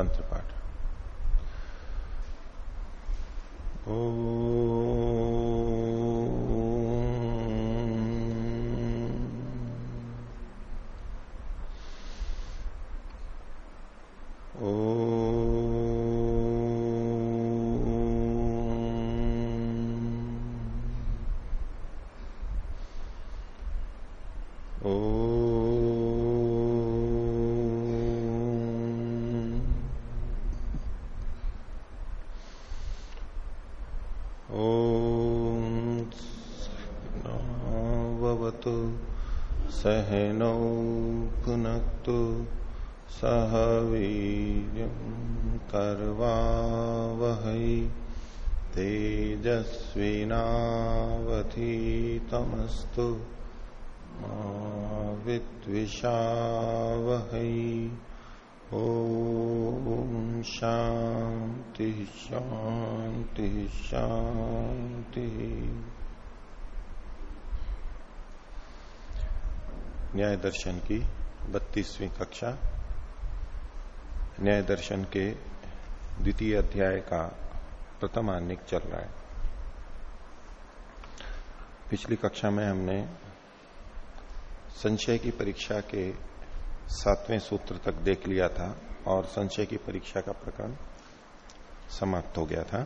मंत्र पाठ सहनौ पुनक्तु सह वीर्यं कर्वावहै तेजस्विनावधीतमस्तु विद्विषावहै। ॐ शान्तिः शान्तिः शान्तिः। न्याय दर्शन की बत्तीसवीं कक्षा, न्याय दर्शन के द्वितीय अध्याय का प्रथम आनिक चल रहा है। पिछली कक्षा में हमने संशय की परीक्षा के सातवें सूत्र तक देख लिया था और संशय की परीक्षा का प्रकरण समाप्त हो गया था।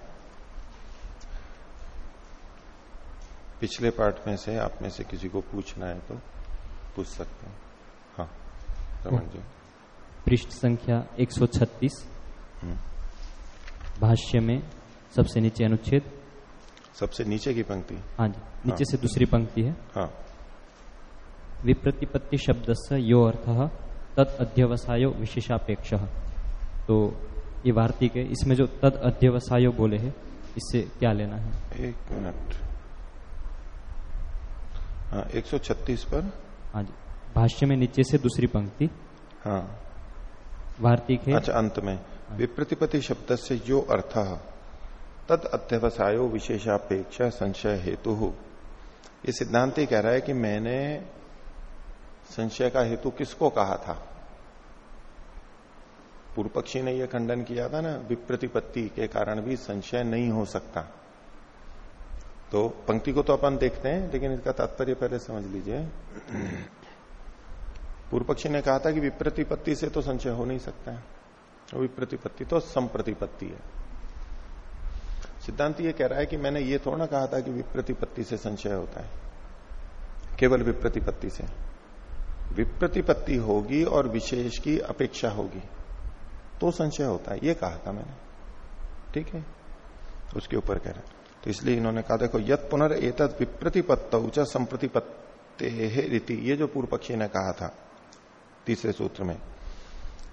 पिछले पार्ट में से आप में से किसी को पूछना है तो पूछ सकते हैं। हाँ रमन जी। पृष्ठ संख्या 136 हम्म। भाष्य में सबसे नीचे अनुच्छेद। सबसे नीचे की पंक्ति? हाँ जी नीचे हाँ। से दूसरी पंक्ति है। हाँ। विप्रतिपत्ति शब्द से यो अर्थ तद अध्यवसायो विशेषापेक्ष। तो ये वार्तिक है इसमें जो तद अध्यवसायो बोले है इससे क्या लेना है? एक मिनट। हाँ 136 पर हाँ जी भाष्य में नीचे से दूसरी पंक्ति। हाँ। वार्तिक है। अच्छा अंत में। विप्रतिपति शब्द से जो अर्थ। तद अध्यवसायो विशेषापेक्षा संशय हेतु। हो ये सिद्धांत ही कह रहा है कि मैंने संशय का हेतु किसको कहा था? पूर्व पक्षी ने यह खंडन किया था ना विप्रतिपत्ति के कारण भी संशय नहीं हो सकता। तो पंक्ति को तो अपन देखते हैं, लेकिन इसका तात्पर्य पहले समझ लीजिए। पूर्व पक्षी ने कहा था कि विप्रतिपत्ति से तो संशय हो नहीं सकता है। विप्रतिपत्ति तो संप्रतिपत्ति है। सिद्धांत ये कह रहा है कि मैंने ये थोड़ा कहा था कि विप्रतिपत्ति से संशय होता है। केवल विप्रतिपत्ति से। विप्रतिपत्ति होगी और विशेष की अपेक्षा होगी। तो संशय होता है। ये कहा था मैंने। ठीक है? उसके ऊपर कह रहे हैं। तो इसलिए इन्होंने कहा, देखो यद पुनर् एतद विप्रतिपत्त उच संप्रतिपत्ते रीति ये जो पूर्व पक्षी ने कहा था, तीसरे सूत्र में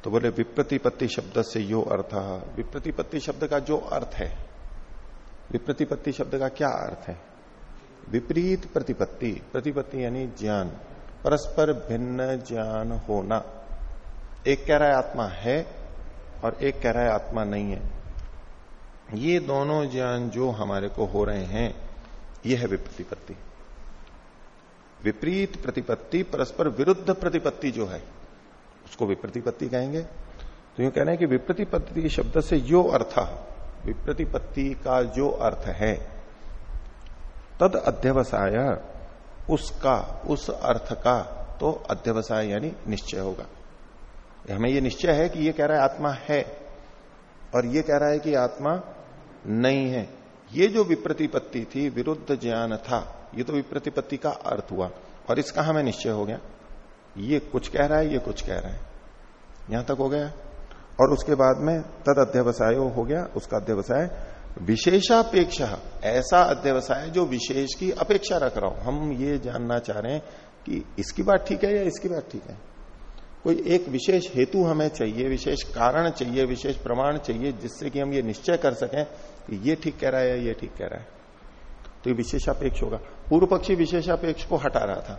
तो बोले, विप्रतिपत्ति शब्द से यो अर्थ। विप्रतिपत्ति शब्द का जो अर्थ है, विप्रतिपत्ति शब्द का क्या अर्थ है? विपरीत प्रतिपत्ति। प्रतिपत्ति यानी ज्ञान। परस्पर भिन्न ज्ञान होना। एक कह रहा है आत्मा है और एक कह रहा है आत्मा नहीं है। ये दोनों ज्ञान जो हमारे को हो रहे हैं ये है विप्रतिपत्ति। विपरीत प्रतिपत्ति, परस्पर विरुद्ध प्रतिपत्ति जो है, उसको विप्रतिपत्ति कहेंगे। तो यूँ कह रहे हैं कि विप्रतिपत्ति शब्द से जो अर्थ, विप्रतिपत्ति का जो अर्थ है, तद अध्यवसाय, उसका, उस अर्थ का तो अध्यवसाय यानी निश्चय होगा। हमें यह निश्चय है कि यह कह रहा है आत्मा है, और यह कह रहा है कि आत्मा नहीं है। ये जो विप्रतिपत्ति थी, विरुद्ध ज्ञान था, ये तो विप्रतिपत्ति का अर्थ हुआ। और इसका हमें निश्चय हो गया? ये कुछ कह रहा है, ये कुछ कह रहा है। यहाँ तक हो गया। और उसके बाद में तद अध्यवसाय हो गया, उसका अध्यवसाय विशेषापेक्षा, ऐसा अध्यवसाय जो विशेष की अपेक्षा रख रहा हूँ। हम ये जानना चाह रहे हैं कि इसकी बात ठीक है या इसकी बात ठीक है? कोई एक विशेष हेतु हमें चाहिए, विशेष कारण चाहिए, विशेष प्रमाण चाहिए, जिससे कि हम ये निश्चय कर सकें कि ये ठीक कह रहा है ये ठीक कह रहा है। तो ये विशेषापेक्ष होगा। पूर्व पक्षी विशेषापेक्ष को हटा रहा था।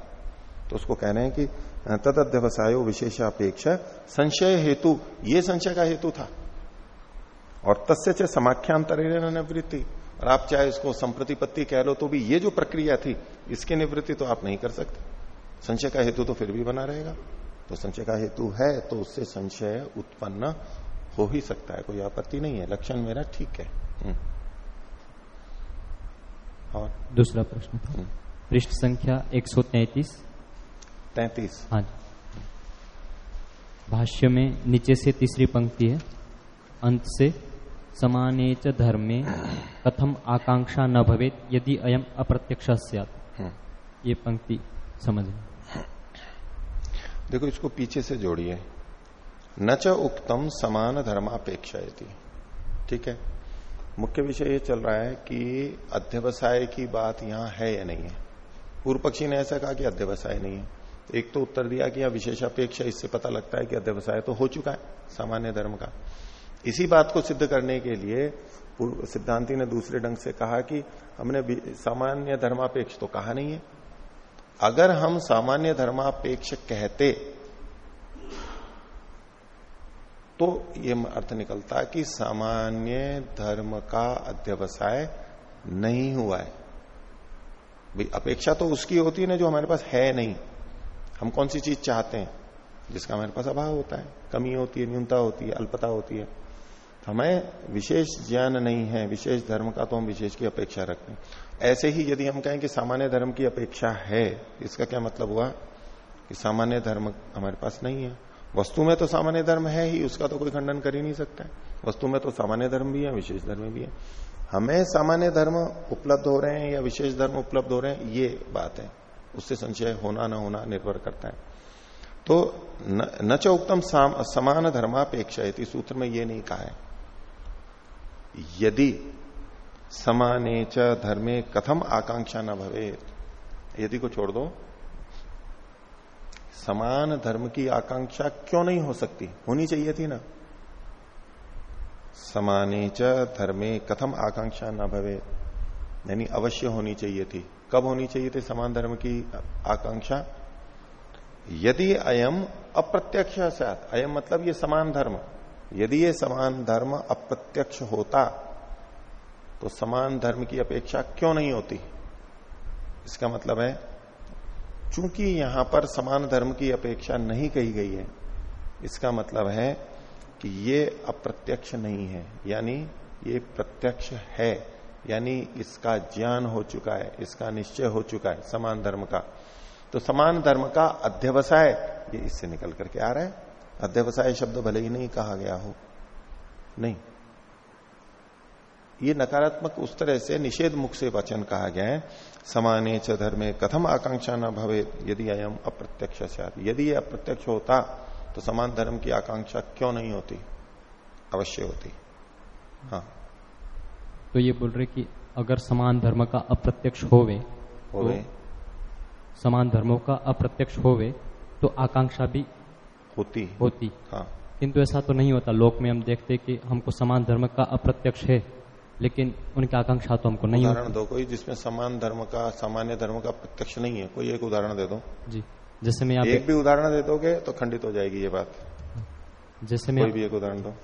तो उसको कह रहे हैं कि तद अध्यवसायो विशेषापेक्ष, संशय हेतु, ये संशय का हेतु था। और तस्य च समाख्यांतर निवृत्ति। और आप चाहे इसको संप्रतिपत्ति कह लो तो भी ये जो प्रक्रिया थी, इसकी निवृत्ति तो आप नहीं कर सकते। संशय का हेतु तो फिर भी बना रहेगा। तो संशय का हेतु है तो उससे संशय उत्पन्न हो ही सकता है कोई आपत्ति नहीं है। लक्षण मेरा ठीक है। हम्म। और? दूसरा प्रश्न हम्म। पृष्ठ संख्या एक सौ तैतीस। तैतीस। हाँ भाष्य में नीचे से तीसरी पंक्ति है। अंत से समाने च धर्मे कथम आकांक्षा न भवेत यदि अयम अप्रत्यक्ष हम्म। ये पंक्ति समझ देखो, इसको पीछे से जोड़िए। न च उक्तम समान धर्मापेक्षा ठीक है? मुख्य विषय ये चल रहा है कि अध्यवसाय की बात यहाँ है या नहीं है? पूर्व पक्षी ने ऐसा कहा कि अध्यवसाय नहीं है। एक तो उत्तर दिया कि यह विशेषापेक्षा इससे पता लगता है कि अध्यवसाय तो हो चुका है, सामान्य धर्म का। इसी बात को सिद्ध करने के लिए सिद्धांति ने दूसरे ढंग से कहा कि हमने सामान्य धर्मापेक्ष तो कहा नहीं है अगर हम सामान्य धर्मापेक्ष कहते तो ये अर्थ निकलता कि सामान्य धर्म का अध्यवसाय नहीं हुआ है। भाई, अपेक्षा तो उसकी होती है ना जो हमारे पास है नहीं। हम कौन सी चीज़ चाहते हैं? जिसका हमारे पास अभाव होता है। कमी होती है, न्यूनता होती है, अल्पता होती है। हमें विशेष ज्ञान नहीं है, विशेष धर्म का तो हम विशेष की अपेक्षा रखते हैं। ऐसे ही यदि हम कहें कि सामान्य धर्म की अपेक्षा है, इसका क्या मतलब हुआ? कि सामान्य धर्म हमारे पास नहीं है। वस्तु में तो सामान्य धर्म है ही, उसका तो कोई खंडन कर ही नहीं सकता है। वस्तु में तो सामान्य धर्म भी है, विशेष धर्म भी है। हमें सामान्य धर्म उपलब्ध हो रहे हैं या विशेष धर्म उपलब्ध हो रहे हैं, ये बात है। उससे संशय होना ना होना निर्भर करता है। तो न च उत्तम समान धर्मापेक्षा सूत्र में ये नहीं कहा है। यदि समाने च धर्मे कथम आकांक्षा न भवे यदि को छोड़ दो, समान धर्म की आकांक्षा क्यों नहीं हो सकती? होनी चाहिए थी ना। समाने च धर्मे कथम आकांक्षा न भवे यानी अवश्य होनी चाहिए थी। कब होनी चाहिए थी समान धर्म की आकांक्षा? यदि अयम अप्रत्यक्ष अयम मतलब ये समान धर्म। यदि ये समान धर्म अप्रत्यक्ष होता तो समान धर्म की अपेक्षा क्यों नहीं होती? इसका मतलब है, चूँकि यहाँ पर समान धर्म की अपेक्षा नहीं कही गई है, इसका मतलब है कि ये अप्रत्यक्ष नहीं है, यानी ये प्रत्यक्ष है, यानी इसका ज्ञान हो चुका है, इसका निश्चय हो चुका है, समान धर्म का। तो समान धर्म का अध्यवसाय ये इससे निकल करके आ रहा है। अध्यवसाय शब्द भले ही नहीं कहा गया हो। नहीं। ये नकारात्मक उस तरह से निषेध मुख से वचन कहा गया है। समाने च धर्मे कथम आकांक्षा न भवे यदि अयम अप्रत्यक्ष यदि ये अप्रत्यक्ष होता तो समान धर्म की आकांक्षा क्यों नहीं होती? अवश्य होती। हाँ। तो ये बोल रहे कि अगर समान धर्म का अप्रत्यक्ष होवे होवे। तो समान धर्मों का अप्रत्यक्ष होवे तो आकांक्षा भी होती होती। हाँ। किंतु ऐसा तो नहीं होता। लोक में हम देखते कि हमको समान धर्म का अप्रत्यक्ष है लेकिन उनकी आकांक्षा तो हमको नहीं उदाहरण दो कोई जिसमें समान धर्म का सामान्य धर्म का प्रत्यक्ष नहीं है। कोई एक उदाहरण दे दो। जी। जैसे मैं एक भी उदाहरण दे दोगे तो खंडित हो जाएगी ये बात। जैसे मैं कोई भी एक उदाहरण दो।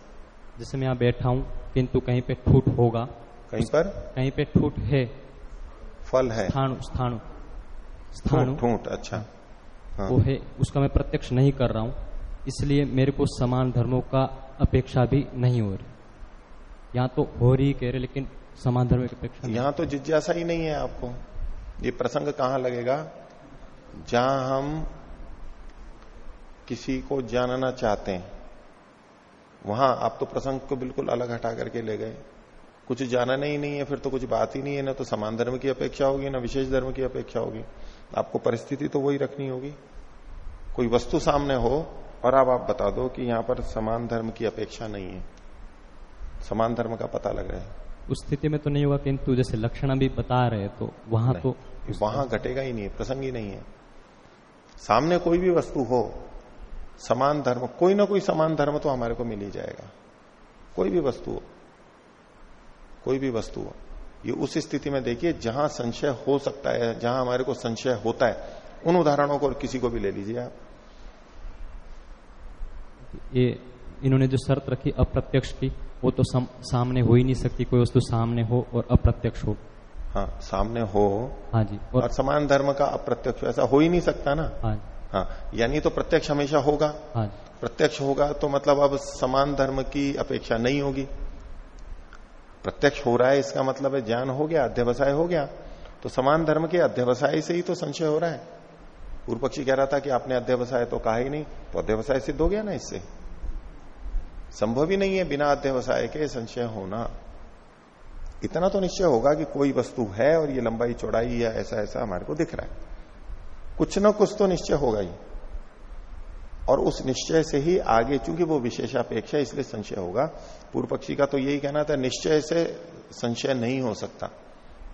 जैसे मैं यहाँ बैठा हूँ किंतु कहीं पे ठूट होगा। कहीं पर? कहीं पे ठूट है। फल है। स्थानु स्थानु स्थानु। ठूट अच्छा। हाँ। वो है। उसका मैं प्रत्यक्ष नहीं कर रहा हूँ। इसलिए मेरे को समान धर्मों का अपेक्षा भी नहीं हो रही। यहाँ तो हो रही कह रहे, लेकिन समान धर्म की अपेक्षा यहाँ तो जिज्ञासा ही नहीं है आपको। ये प्रसंग कहाँ लगेगा? जहाँ हम किसी को जानना चाहते हैं। वहाँ आप तो प्रसंग को बिल्कुल अलग हटा करके ले गए। कुछ जानना ही नहीं है, फिर तो कुछ बात ही नहीं है। ना तो समान धर्म की अपेक्षा होगी, ना विशेष धर्म की अपेक्षा होगी। आपको परिस्थिति तो वही रखनी होगी। कोई वस्तु सामने हो और अब आप बता दो कि यहाँ पर समान धर्म की अपेक्षा नहीं है। समान धर्म का पता लग रहा है। उस स्थिति में तो नहीं होगा किंतु जैसे लक्षण अभी बता रहे तो वहाँ तो वहाँ घटेगा ही नहीं प्रसंग ही नहीं है। सामने कोई भी वस्तु हो समान धर्म कोई ना कोई समान धर्म तो हमारे को मिल ही जाएगा। कोई भी वस्तु हो कोई भी वस्तु हो ये उस स्थिति में देखिए जहाँ संशय हो सकता है जहाँ हमारे को संशय होता है उन उदाहरणों को किसी को भी ले लीजिए आप। ये इन्होंने जो शर्त रखी अप्रत्यक्ष की वो तो सम, सामने हो ही नहीं सकती कोई वस्तु सामने हो और अप्रत्यक्ष हो। हाँ सामने हो। हाँ जी और, और समान धर्म का अप्रत्यक्ष ऐसा हो ही नहीं सकता ना। हाँ हाँ यानी तो प्रत्यक्ष हमेशा होगा। हाँ प्रत्यक्ष होगा तो मतलब अब समान धर्म की अपेक्षा नहीं होगी। प्रत्यक्ष हो रहा है इसका मतलब है ज्ञान हो गया अध्यवसाय हो गया। तो समान धर्म के अध्यवसाय से ही तो संशय हो रहा है। पूर्व पक्षी कह रहा था कि आपने अध्यवसाय तो कहा ही नहीं तो अध्यवसाय सिद्ध हो गया ना इससे? संभव ही नहीं है बिना अध्यवसाय के संशय होना। इतना तो निश्चय होगा कि कोई वस्तु है और ये लंबाई, चौड़ाई या ऐसा ऐसा हमारे को दिख रहा है। कुछ ना कुछ तो निश्चय होगा ही। और उस निश्चय से ही आगे, चूँकि वो विशेषापेक्षा इसलिए संशय होगा। पूर्व पक्षी का तो यही कहना था, निश्चय से संशय नहीं हो सकता।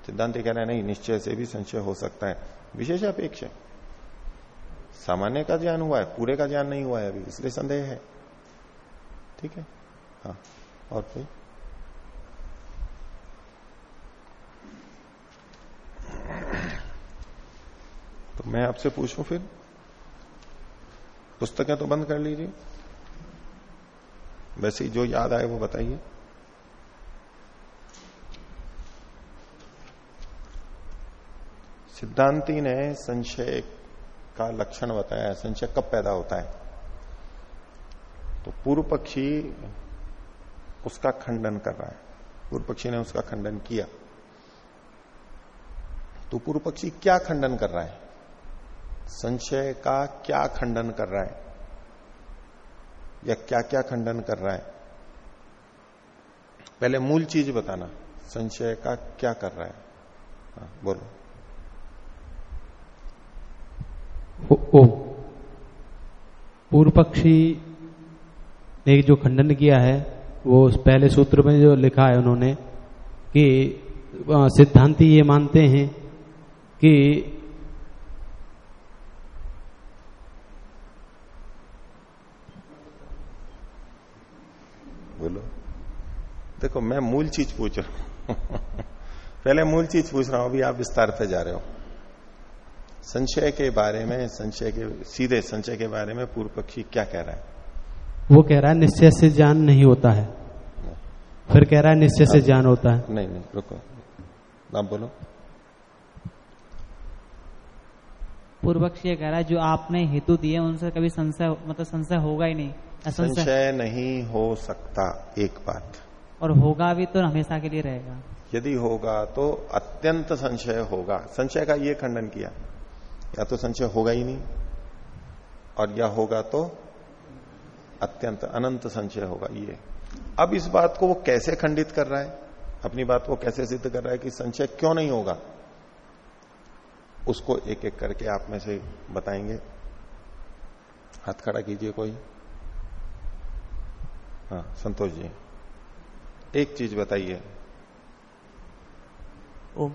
सिद्धांत कहना है, नहीं, निश्चय से भी संशय हो सकता है। विशेषापेक्षा सामान्य का ज्ञान हुआ है, पूरे का ज्ञान नहीं हुआ है अभी, इसलिए संदेह है। ठीक है? हाँ और कोई? तो मैं आपसे पूछूँ फिर? पुस्तकें तो बंद कर लीजिए। वैसे ही जो याद आए वो बताइए। सिद्धांति ने संशय का लक्षण बताया संशय कब पैदा होता है? तो पूर्व पक्षी उसका खंडन कर रहा है। पूर्व पक्षी ने उसका खंडन किया। तो पूर्व पक्षी क्या खंडन कर रहा है? संशय का क्या खंडन कर रहा है? या क्या क्या खंडन कर रहा है? पहले मूल चीज़ बताना संशय का क्या कर रहा है? हाँ, बोलो। ओ, ओ। पूर्व पक्षी ने जो खंडन किया है वो उस पहले सूत्र में जो लिखा है उन्होंने कि सिद्धांति ये मानते हैं कि बोलो। देखो मैं मूल चीज़ पूछ रहा हूँ। पहले मूल चीज़ पूछ रहा हूँ अभी आप विस्तार पे जा रहे हो। संशय के बारे में संशय के सीधे संशय के बारे में पूर्व पक्षी क्या कह रहा है? वो कह रहा है निश्चय से ज्ञान नहीं होता है। नहीं। फिर कह रहा है निश्चय से ज्ञान होता है। नहीं नहीं रुको। आप बोलो। पूर्व पक्षी ये कह रहा है जो आपने हेतु दिए उनसे कभी संशय मतलब संशय होगा ही नहीं। संशय नहीं हो सकता एक बात। और होगा भी तो हमेशा के लिए रहेगा। यदि होगा तो अत्यंत संशय होगा। संशय का ये खंडन किया। या तो संशय होगा ही नहीं, और या होगा तो अत्यंत अनंत संशय होगा ये। अब इस बात को वो कैसे खंडित कर रहा है? अपनी बात को कैसे सिद्ध कर रहा है कि संशय क्यों नहीं होगा? उसको एक एक करके आप में से बताएँगे। हाथ खड़ा कीजिए कोई। हाँ संतोष जी, एक चीज़ बताइए। ओ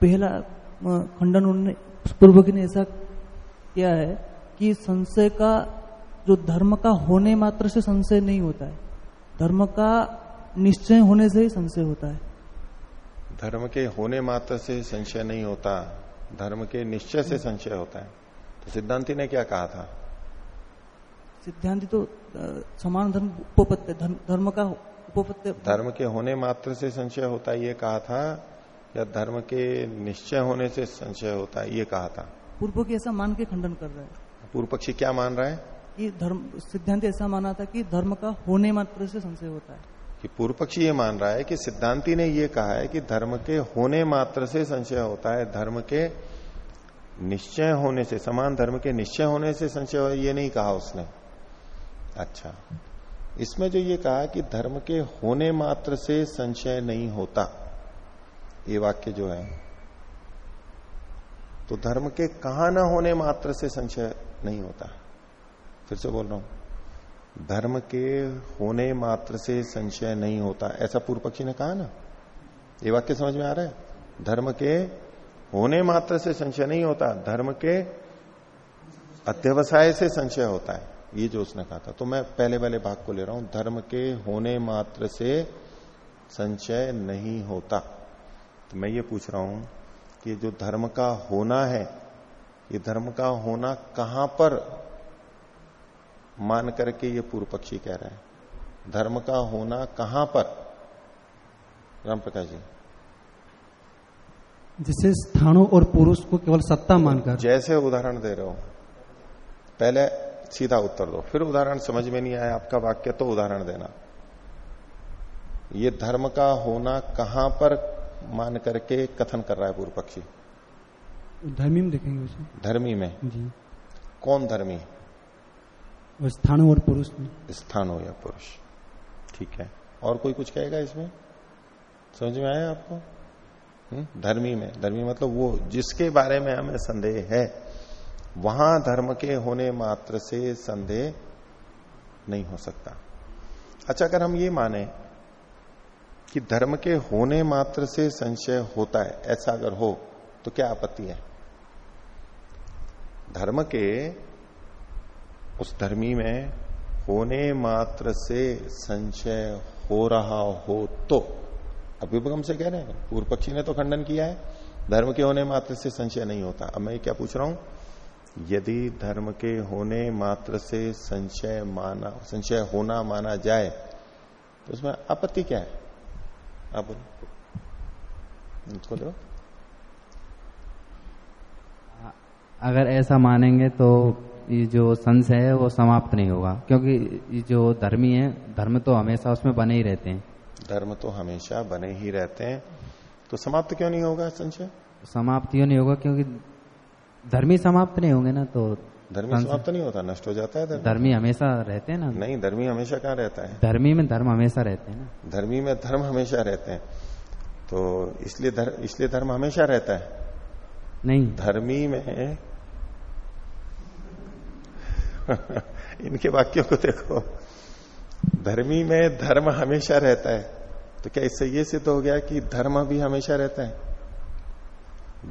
पहला खंडन उन्होंने पूर्व ने ऐसा किया है कि संशय का जो धर्म का होने मात्र से संशय नहीं होता है। धर्म का निश्चय होने से ही संशय होता है। धर्म के होने मात्र से संशय नहीं होता धर्म के निश्चय से संशय होता है। तो सिद्धांति ने क्या कहा था? सिद्धांति तो समान धर्म उपपत्य धर्म का उपपत्य धर्म के होने मात्र से संशय होता है ये कहा था या धर्म के निश्चय होने से संशय होता है ये कहा था। पूर्व की ऐसा मान के खंडन कर रहा है। पूर्व पक्षी क्या मान रहा है? कि धर्म सिद्धांत ऐसा माना था कि धर्म का होने मात्र से संशय होता है। कि पूर्व पक्षी ये मान रहा है कि सिद्धांति ने ये कहा है कि धर्म के होने मात्र से संशय होता है धर्म के निश्चय होने से समान धर्म के निश्चय होने से संशय हो ये नहीं कहा उसने। अच्छा इसमें जो ये कहा कि धर्म के होने मात्र से संशय नहीं होता। ये वाक्य जो है तो धर्म के कहा ना होने मात्र से संशय नहीं होता। फिर से बोल रहा हूँ, धर्म के होने मात्र से संशय नहीं होता। ऐसा पूर्व पक्षी ने कहा ना? ये वाक्य समझ में आ रहा है? धर्म के होने मात्र से संशय नहीं होता, धर्म के अध्यवसाय से संशय होता है। ये जो उसने कहा था। तो मैं पहले वाले भाग को ले रहा हूँ, धर्म के होने मात्र से संशय नहीं होता। तो मैं ये पूछ रहा हूँ कि जो धर्म का होना है ये धर्म का होना कहाँ पर मान करके ये पूर्व पक्षी कह रहा है? धर्म का होना कहाँ पर? राम प्रकाश जी। जिसे स्थानों और पुरुष को केवल सत्ता मानकर। जैसे उदाहरण दे रहे हो। पहले सीधा उत्तर दो फिर उदाहरण समझ में नहीं आया आपका वाक्य तो उदाहरण देना। ये धर्म का होना कहाँ पर मान करके कथन कर रहा है पूर्व पक्षी धर्मी में देखेंगे उसे। धर्मी में? जी। कौन धर्मी? स्थान और पुरुष में। स्थान या पुरुष। ठीक है। और कोई कुछ कहेगा इसमें? समझ में आया आपको? हम्म? धर्मी में। धर्मी मतलब वो जिसके बारे में हमें संदेह है वहाँ धर्म के होने मात्र से संदेह नहीं हो सकता। अच्छा अगर हम ये माने कि धर्म के होने मात्र से संशय होता है, ऐसा अगर हो तो क्या आपत्ति है? धर्म के उस धर्मी में होने मात्र से संशय हो रहा हो तो अभ्युपगम से कह रहे हैं, पूर्व पक्षी ने तो खंडन किया है, धर्म के होने मात्र से संशय नहीं होता। अब मैं क्या पूछ रहा हूँ? यदि धर्म के होने मात्र से संशय माना, संशय होना माना जाए तो उसमें आपत्ति क्या है? आप बोलो इसको दो। अगर ऐसा मानेंगे तो ये जो संशय है वो समाप्त नहीं होगा क्योंकि ये जो धर्मी है धर्म तो हमेशा उसमें बने ही रहते हैं। धर्म तो हमेशा बने ही रहते हैं। तो समाप्त क्यों नहीं होगा संशय? समाप्त क्यों नहीं होगा? क्योंकि धर्मी समाप्त नहीं होंगे ना तो धर्मी समाप्त नहीं होता नष्ट हो जाता है धर्म। धर्मी हमेशा रहते हैं ना? नहीं धर्मी हमेशा कहाँ रहता है? धर्मी में धर्म हमेशा रहते हैं ना? धर्मी में धर्म हमेशा रहते हैं। तो इसलिए धर्म इसलिए धर्म हमेशा रहता है। नहीं। धर्मी में इनके वाक्यों को देखो। धर्मी में धर्म हमेशा रहता है। तो क्या इससे ये सिद्ध हो गया कि धर्म भी हमेशा रहता है?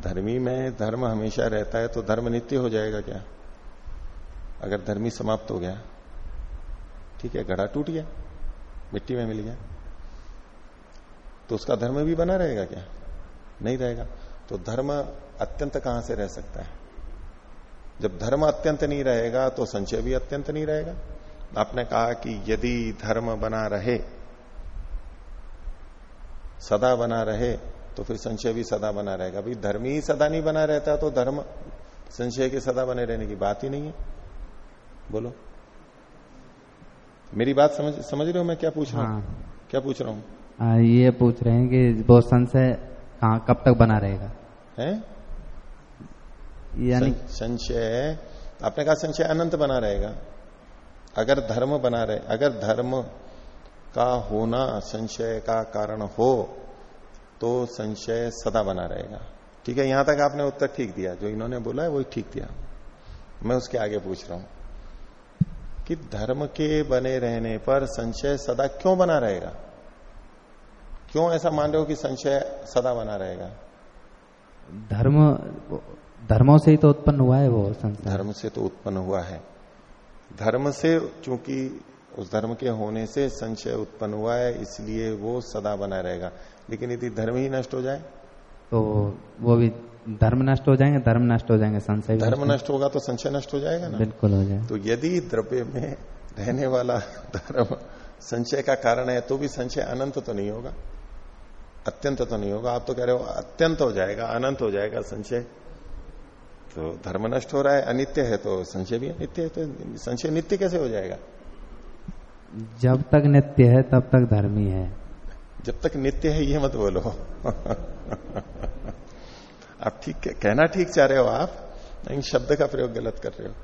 धर्मी में धर्म हमेशा रहता है तो धर्म नित्य हो जाएगा क्या? अगर धर्मी समाप्त हो गया, ठीक है घड़ा टूट गया, मिट्टी में मिल गया तो उसका धर्म भी बना रहेगा क्या? नहीं रहेगा। तो धर्म अत्यंत कहाँ से रह सकता है? जब धर्म अत्यंत नहीं रहेगा तो संचय भी अत्यंत नहीं रहेगा। आपने कहा कि यदि धर्म बना रहे, सदा बना रहे तो फिर संशय भी सदा बना रहेगा। भाई धर्म ही सदा नहीं बना रहता तो धर्म संशय के सदा बने रहने की बात ही नहीं है। बोलो। मेरी बात समझ समझ रहे हो मैं क्या पूछ रहा हूँ? हाँ। क्या पूछ रहा हूँ? ये पूछ रहे हैं कि वो संशय कहाँ कब तक बना रहेगा? है? यानी संशय आपने कहा संशय अनंत बना रहेगा। अगर धर्म बना रहे अगर धर्म का होना संशय का कारण हो तो संशय सदा बना रहेगा। ठीक है यहाँ तक आपने उत्तर ठीक दिया। जो इन्होंने बोला है वही ठीक दिया। मैं उसके आगे पूछ रहा हूँ। कि धर्म के बने रहने पर संशय सदा क्यों बना रहेगा? क्यों ऐसा मान रहे हो कि संशय सदा बना रहेगा? धर्म धर्मों से ही तो उत्पन्न हुआ है वो संशय धर्म से तो उत्पन्न हुआ है। धर्म से चूँकि उस धर्म के होने से संशय उत्पन्न हुआ है इसलिए वो सदा बना रहेगा। लेकिन यदि धर्म ही नष्ट हो जाए? तो वो भी धर्म नष्ट हो जाएँगे धर्म नष्ट हो जाएँगे संशय धर्म नष्ट होगा तो संशय नष्ट हो जाएगा ना? बिल्कुल हो जाए तो यदि द्रव्य में रहने वाला धर्म संशय का कारण है तो भी संशय अनंत तो नहीं होगा। अत्यंत तो नहीं होगा। आप तो कह रहे हो अत्यंत हो जाएगा अनंत हो जाएगा संशय। तो धर्म नष्ट हो रहा है अनित्य है तो संशय भी अनित्य है तो संशय नित्य कैसे हो जाएगा? जब तक नित्य है तब तक धर्मी है। जब तक नित्य है ये मत बोलो। आप ठीक कहना ठीक चाह रहे हो आप? लेकिन शब्द का प्रयोग गलत कर रहे हो।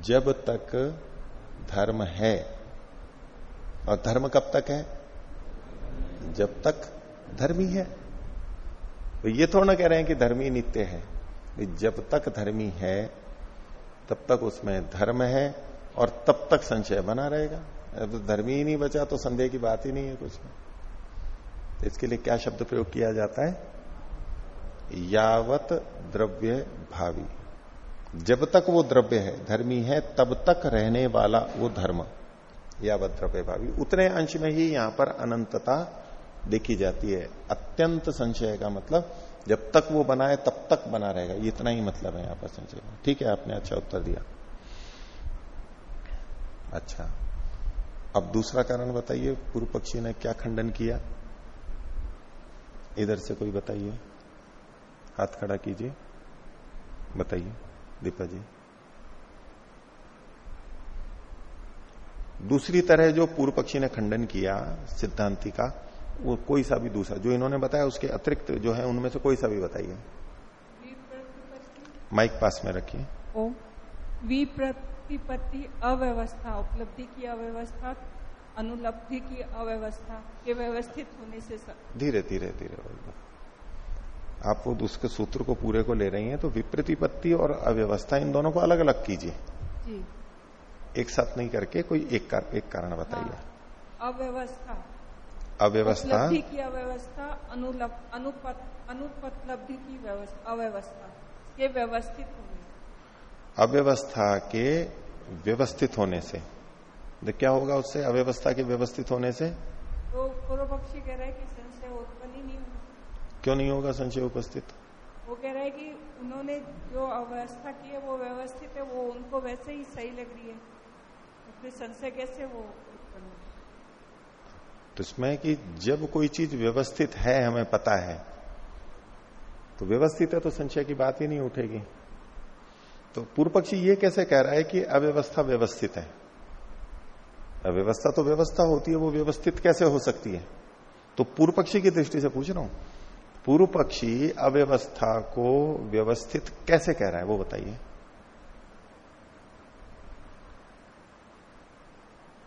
जब तक धर्म है, और धर्म कब तक है? जब तक धर्मी है। तो ये थोड़ा ना कह रहे हैं कि धर्मी नित्य है। जब तक धर्मी है, तब तक उसमें धर्म है, और तब तक संशय बना रहेगा। तो धर्मी ही नहीं बचा तो संदेह की बात ही नहीं है कुछ। इसके लिए क्या शब्द प्रयोग किया जाता है? यावत द्रव्य भावी। जब तक वो द्रव्य है, धर्मी है, तब तक रहने वाला वो धर्म। यावत द्रव्य भावी। उतने अंश में ही यहाँ पर अनंतता देखी जाती है। अत्यंत संशय का मतलब जब तक वो बना है, तब तक बना रहेगा। इतना ही मतलब है यहाँ पर संशय ठीक है, आपने अच्छा उत्तर दिया। अच्छा। अब दूसरा कारण बताइए, पूर्व पक्षी ने क्या खंडन किया? इधर से कोई बताइए। हाथ खड़ा कीजिए। बताइए दीपा जी। दूसरी तरह जो पूर्व पक्षी ने खंडन किया सिद्धांति का वो कोई सा भी दूसरा जो इन्होंने बताया उसके अतिरिक्त जो है उनमें से कोई सा भी बताइए। माइक पास में रखिए। ओ विप्रतिपत्ति अव्यवस्था उपलब्धि की अव्यवस्था अनुलब्धि की अव्यवस्था के व्यवस्थित होने से. धीरे धीरे धीरे। आप वो उसके सूत्र को पूरे को ले रही हैं तो विप्रतिपत्ति और अव्यवस्था इन दोनों को अलग अलग कीजिए एक साथ नहीं करके कोई एक कार, एक कारण बताइए। हाँ, अव्यवस्था। अव्यवस्था। की अव्यवस्था अनुपलब्धि की अव्यवस्था। के व्यवस्थित होने अव्यवस्था के व्यवस्थित होने से। तो क्या होगा उससे? अव्यवस्था के व्यवस्थित होने से? तो पूर्व पक्षी कह रहे हैं कि संशय उत्पन्न ही नहीं क्यों नहीं होगा संशय उपस्थित? वो कह रहा है कि उन्होंने जो अव्यवस्था की है वो व्यवस्थित है वो उनको वैसे ही सही लग रही है। फिर संशय कैसे वो तो इसमें कि जब कोई चीज़ व्यवस्थित है हमें पता है तो व्यवस्थित है तो संशय की बात ही नहीं उठेगी। तो पूर्व पक्षी ये कैसे कह रहा है कि अव्यवस्था व्यवस्थित है? अव्यवस्था तो व्यवस्था होती है वो व्यवस्थित कैसे हो सकती है? तो पूर्व पक्षी की दृष्टि से पूछ रहा हूँ पूर्व पक्षी अव्यवस्था को व्यवस्थित कैसे कह रहा है, वो बताइए।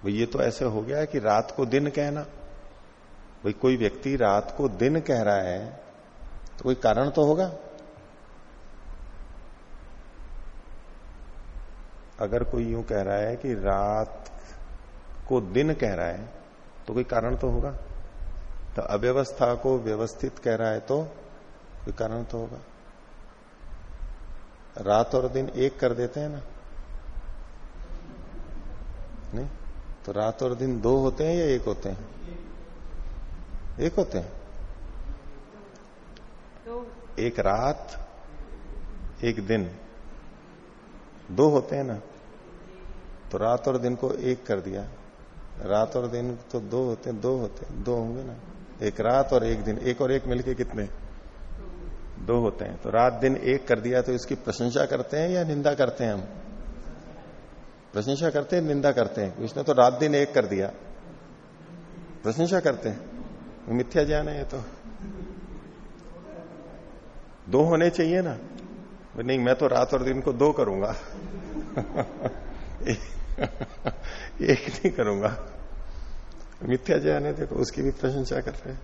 भाई, ये तो ऐसे हो गया कि रात को दिन कहना भाई, कोई व्यक्ति रात को दिन कह रहा है तो कोई कारण तो होगा? अगर कोई यूँ कह रहा है कि रात को दिन कह रहा है तो कोई कारण तो होगा? तो अव्यवस्था को व्यवस्थित कह रहा है तो कोई कारण तो होगा। रात और दिन एक कर देते हैं ना? नहीं? तो रात और दिन दो होते हैं या एक होते हैं? एक होते हैं। एक रात, एक दिन। दो होते हैं ना? तो रात और दिन को एक कर दिया। रात और दिन तो दो होते हैं, दो होते हैं, दो होंगे ना? एक रात और एक दिन, एक और एक मिलके कितने? दो होते हैं। तो रात दिन एक कर दिया तो इसकी प्रशंसा करते हैं या निंदा करते हैं हम? प्रशंसा करते हैं, निंदा करते हैं। उसने तो रात दिन एक कर दिया। प्रशंसा करते हैं। मिथ्या ज्ञान है ये तो। दो होने चाहिए ना? नहीं, मैं तो रात और दिन को दो करूँगा। एक नहीं करूँगा। मिथ्या ज्ञान है देखो, उसकी भी प्रशंसा कर रहे हैं।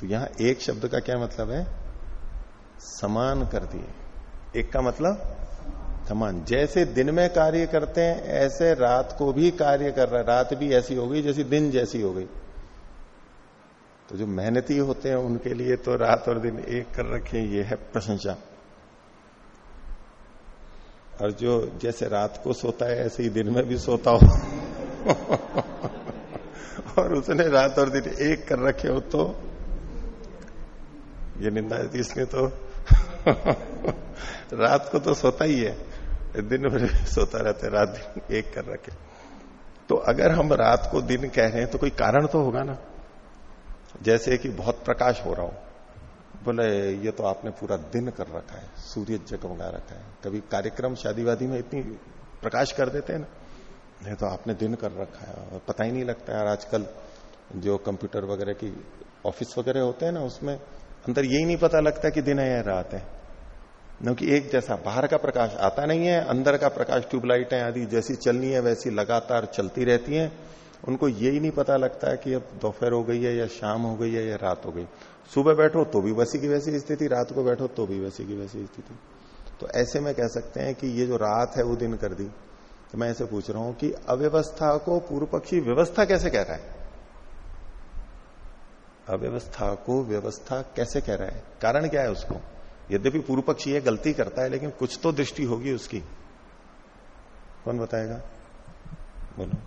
तो यहाँ एक शब्द का क्या मतलब है? समान कर दिए। एक का मतलब? समान। जैसे दिन में कार्य करते हैं, ऐसे रात को भी कार्य कर रहा है। रात भी ऐसी हो गई जैसी दिन जैसी हो गई। तो जो मेहनती होते हैं, उनके लिए तो रात और दिन एक कर रखे, ये है प्रशंसा। और जो जैसे रात को सोता है, ऐसे ही दिन में भी सोता हो। और उसने रात और दिन एक कर रखे हो तो ये निंदा इसने तो रात को तो सोता ही है, दिन भर सोता रहता है, रात दिन एक कर रखे। तो अगर हम रात को दिन कह रहे हैं तो कोई कारण तो होगा ना? जैसे कि बहुत प्रकाश हो रहा हो, बोले, ये तो आपने पूरा दिन कर रखा है, सूर्य जगमगा रखा है। कभी कार्यक्रम शादी वादी में इतनी प्रकाश कर देते हैं ना? नहीं तो आपने दिन कर रखा है पता ही नहीं लगता यार आजकल जो कंप्यूटर वगैरह की ऑफ़िस वगैरह होते हैं ना, उसमें अंदर यही नहीं पता लगता कि दिन है या रात है। क्योंकि एक जैसा बाहर का प्रकाश आता नहीं है, अंदर का प्रकाश ट्यूबलाइटें आदि जैसी चलनी है, वैसी लगातार चलती रहती हैं। उनको यही नहीं पता लगता है कि अब दोपहर हो गई है या शाम हो गई है या रात हो गई। सुबह बैठो तो भी वैसी की वैसी स्थिति, रात को बैठो तो भी वैसी की वैसी स्थिति। तो ऐसे में कह सकते हैं कि ये जो रात है वो दिन कर दी। तो मैं ऐसे पूछ रहा हूँ कि अव्यवस्था को पूर्व पक्षी व्यवस्था कैसे कह रहा है? अव्यवस्था को व्यवस्था कैसे कह रहा है? कारण क्या है उसको? यद्यपि पूर्व पक्षी ये गलती करता है लेकिन कुछ तो दृष्टि होगी उसकी। कौन बताएगा? बोलो।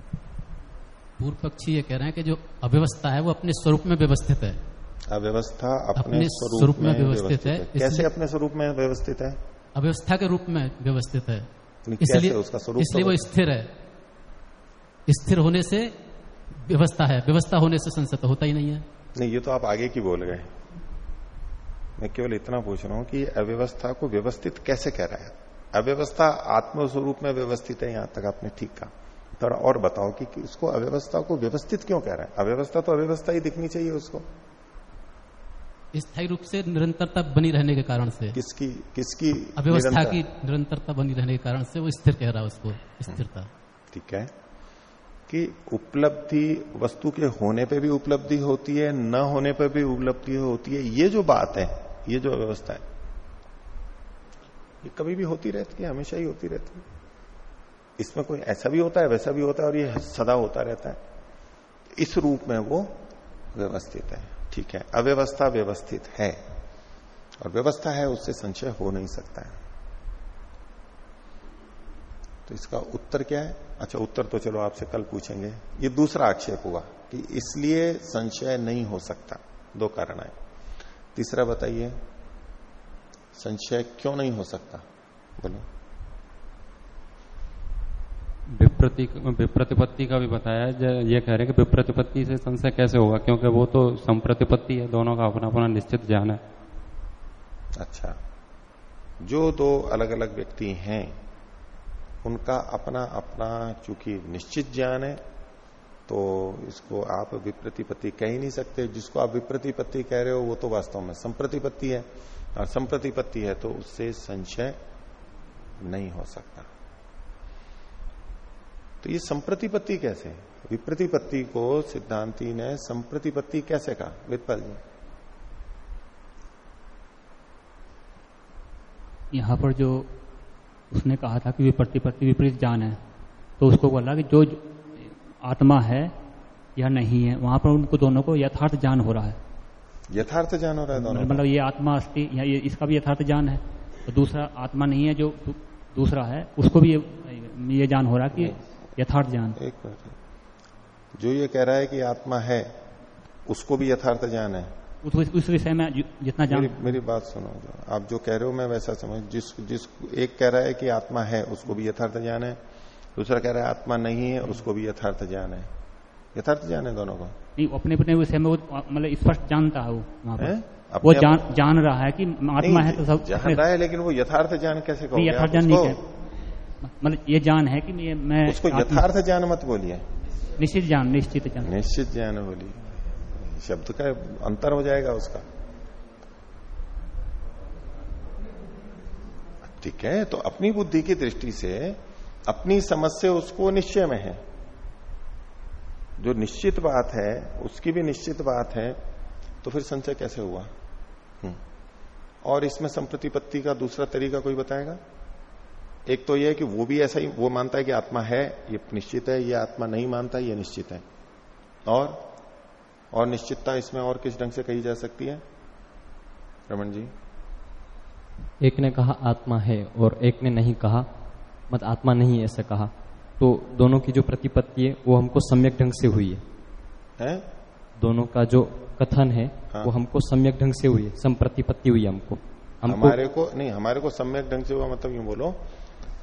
पूर्व पक्षी ये कह रहे हैं कि जो अव्यवस्था है वो अपने स्वरूप में व्यवस्थित है। अव्यवस्था अपने, अपने स्वरूप में व्यवस्थित है, कैसे अपने स्वरूप में व्यवस्थित है? अव्यवस्था के रूप में व्यवस्थित है। इसलिए उसका स्वरूप इसलिए तो वो स्थिर है। स्थिर होने से व्यवस्था है। व्यवस्था होने से संसद होता ही नहीं है। नहीं ये तो आप आगे की बोल गए। मैं केवल इतना पूछ रहा हूँ कि अव्यवस्था को व्यवस्थित कैसे कह रहा है? अव्यवस्था आत्म स्वरूप में व्यवस्थित है यहाँ तक आपने ठीक कहा। थोड़ा और बताओ कि, कि उसको अव्यवस्था को व्यवस्थित क्यों कह रहा है? अव्यवस्था तो अव्यवस्था ही दिखनी चाहिए उसको। स्थायी रूप से निरंतरता बनी रहने के कारण से। किसकी किसकी अव्यवस्था की निरंतरता बनी रहने के कारण से वो स्थिर कह रहा है उसको स्थिरता। ठीक है। कि उपलब्धि वस्तु के होने पे भी उपलब्धि होती है न होने पे भी उपलब्धि होती है ये जो बात है ये जो व्यवस्था है ये कभी भी होती रहती है हमेशा ही होती रहती है। इसमें कोई ऐसा भी होता है वैसा भी होता है और ये सदा होता रहता है। इस रूप में वो व्यवस्थित है। ठीक है, अव्यवस्था व्यवस्थित है। और व्यवस्था है, उससे संशय हो नहीं सकता है। तो इसका उत्तर क्या है? अच्छा उत्तर तो चलो आपसे कल पूछेंगे। ये दूसरा आक्षेप हुआ कि इसलिए संशय नहीं हो सकता। दो कारण है। तीसरा बताइए संशय क्यों नहीं हो सकता? बोलो। विप्रतिपत्ति का भी बताया ये कह रहे हैं कि विप्रतिपत्ति से संशय कैसे होगा? क्योंकि वो तो संप्रतिपत्ति है, दोनों का अपना अपना निश्चित ज्ञान है। अच्छा। जो दो अलग अलग व्यक्ति हैं, उनका अपना अपना चूँकि निश्चित ज्ञान है तो इसको आप विप्रतिपत्ति कह ही नहीं सकते। जिसको आप विप्रतिपत्ति कह रहे हो, वो तो वास्तव में संप्रतिपत्ति है। और संप्रतिपत्ति है तो उससे संशय नहीं हो सकता। तो ये संप्रतिपत्ति कैसे विप्रतिपत्ति को सिद्धांति ने संप्रतिपत्ति कैसे कहा? वित्पल जी। यहाँ पर जो उसने कहा था कि विप्रतिपत्ति विपरीत जान है तो उसको बोला कि जो आत्मा है या नहीं है वहाँ पर उनको दोनों को यथार्थ जान हो रहा है। यथार्थ जान हो रहा है दोनों मतलब ये आत्मा अस्थि या ये इसका भी यथार्थ जान है। तो दूसरा आत्मा नहीं है जो दूसरा है उसको भी ये, ये ज्ञान हो रहा है कि यथार्थ ज्ञान। एक मिनट। जो ये कह रहा है कि आत्मा है उसको भी यथार्थ ज्ञान है। उस, उस विषय में जितना ज्ञान मेरी, मेरी बात सुनो आप जो कह रहे हो मैं वैसा समझ जिस जिस एक कह रहा है कि आत्मा है उसको भी यथार्थ ज्ञान है। दूसरा कह रहा है आत्मा नहीं है उसको भी यथार्थ ज्ञान है। यथार्थ ज्ञान है दोनों को। नहीं अपने अपने विषय में वो मतलब स्पष्ट जानता है वो वहाँ पर। वो जान जान रहा है कि आत्मा है तो सब जान रहा है लेकिन वो यथार्थ ज्ञान कैसे यथार्थ ज्ञान नहीं मतलब ये जान है कि मैं मैं उसको यथार्थ ज्ञान मत बोलिए। निश्चित ज्ञान निश्चित ज्ञान। निश्चित ज्ञान बोलिए। शब्द का अंतर हो जाएगा उसका। ठीक है तो अपनी बुद्धि की दृष्टि से अपनी समझ से उसको निश्चय में है। जो निश्चित बात है उसकी भी निश्चित बात है तो फिर संचय कैसे हुआ? हम्म। और इसमें संप्रतिपत्ति का दूसरा तरीका कोई बताएगा? एक तो यह है कि वो भी ऐसा ही वो मानता है कि आत्मा है ये निश्चित है ये आत्मा नहीं मानता ये निश्चित है। और और निश्चितता इसमें और किस ढंग से कही जा सकती है? रमन जी। एक ने कहा आत्मा है और एक ने नहीं कहा मत आत्मा नहीं ऐसा कहा। तो दोनों की जो प्रतिपत्ति है वो हमको सम्यक ढंग से हुई है। है? दोनों का जो कथन है हाँ। वो हमको सम्यक ढंग से हुई है संप्रतिपत्ति हुई है हमको। हमको हमारे को नहीं हमारे को सम्यक ढंग से हुआ मतलब यूँ बोलो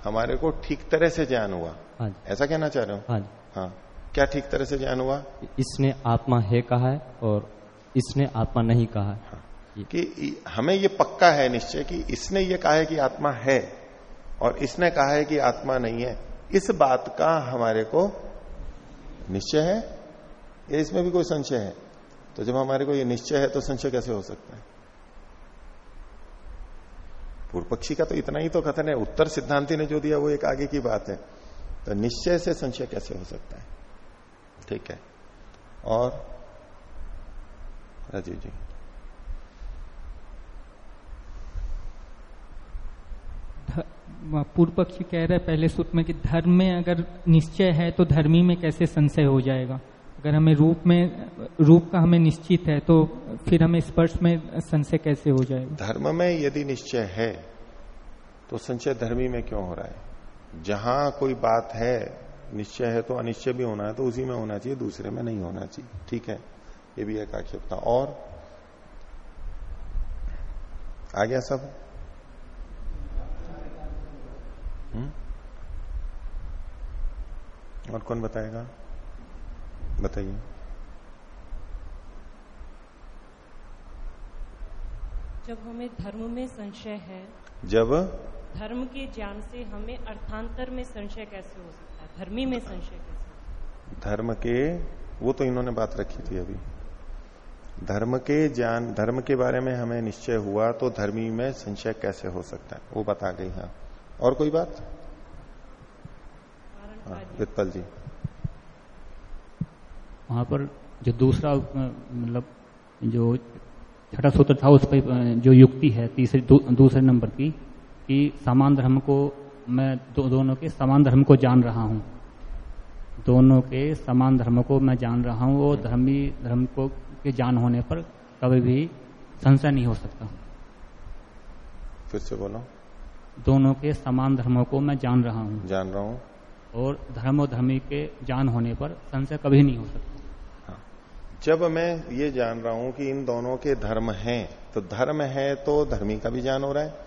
हमारे को ठीक तरह से ज्ञान हुआ। हाँ ऐसा कहना चाह रहे हो? हाँ हाँ। क्या ठीक तरह से ज्ञान हुआ? इसने आत्मा है कहा है और इसने आत्मा नहीं कहा है। कि हमें ये पक्का है निश्चय कि इसने ये कहा है कि आत्मा है और इसने कहा है कि आत्मा नहीं है। इस बात का हमारे को निश्चय है। या इसमें भी कोई संशय है? तो जब हमारे को ये निश्चय है तो संशय कैसे हो सकता है? पूर्व पक्षी का तो इतना ही तो कथन है, उत्तर सिद्धांति ने जो दिया वो एक आगे की बात है। तो निश्चय से संशय कैसे हो सकता है? ठीक है। और राजीव जी। पूर्व पक्षी कह रहे पहले सूत्र में कि धर्म में अगर निश्चय है तो धर्मी में कैसे संशय हो जाएगा? अगर हमें रूप में, रूप का हमें निश्चित है तो फिर हमें स्पर्श में संशय कैसे हो जाएगा? धर्म में यदि निश्चय है तो संशय धर्मी में क्यों हो रहा है? जहाँ कोई बात है, निश्चय है तो अनिश्चय भी होना है तो उसी में होना चाहिए, दूसरे में नहीं होना चाहिए। ठीक है? ये भी एक आक्षेप था और आ गया सब? हम्म? और कौन बताएगा? बताइए। जब हमें धर्म में संशय है जब धर्म के ज्ञान से हमें अर्थांतर में संशय कैसे हो सकता है? धर्मी में संशय कैसे धर्म के वो तो इन्होंने बात रखी थी अभी। धर्म के ज्ञान धर्म के बारे में हमें निश्चय हुआ तो धर्मी में संशय कैसे हो सकता है? वो बता गई हाँ। और कोई बात? हाँ वित्पल जी। वहाँ पर जो दूसरा मतलब जो छठा सूत्र था उस पर जो युक्ति है तीसरे दू, दूसरे नंबर की कि समान धर्म को मैं दो, दोनों के समान धर्म को जान रहा हूँ। दोनों के समान धर्म को मैं जान रहा हूँ और धर्मी धर्म को के जान होने पर कभी भी संशय नहीं हो सकता। फिर से बोलो। दोनों के समान धर्मों को मैं जान रहा हूँ। जान रहा हूँ। और धर्म और धर्मी के जान होने पर संशय कभी नहीं हो सकता। जब मैं ये जान रहा हूँ कि इन दोनों के धर्म हैं तो धर्म है तो धर्मी का भी ज्ञान हो रहा है,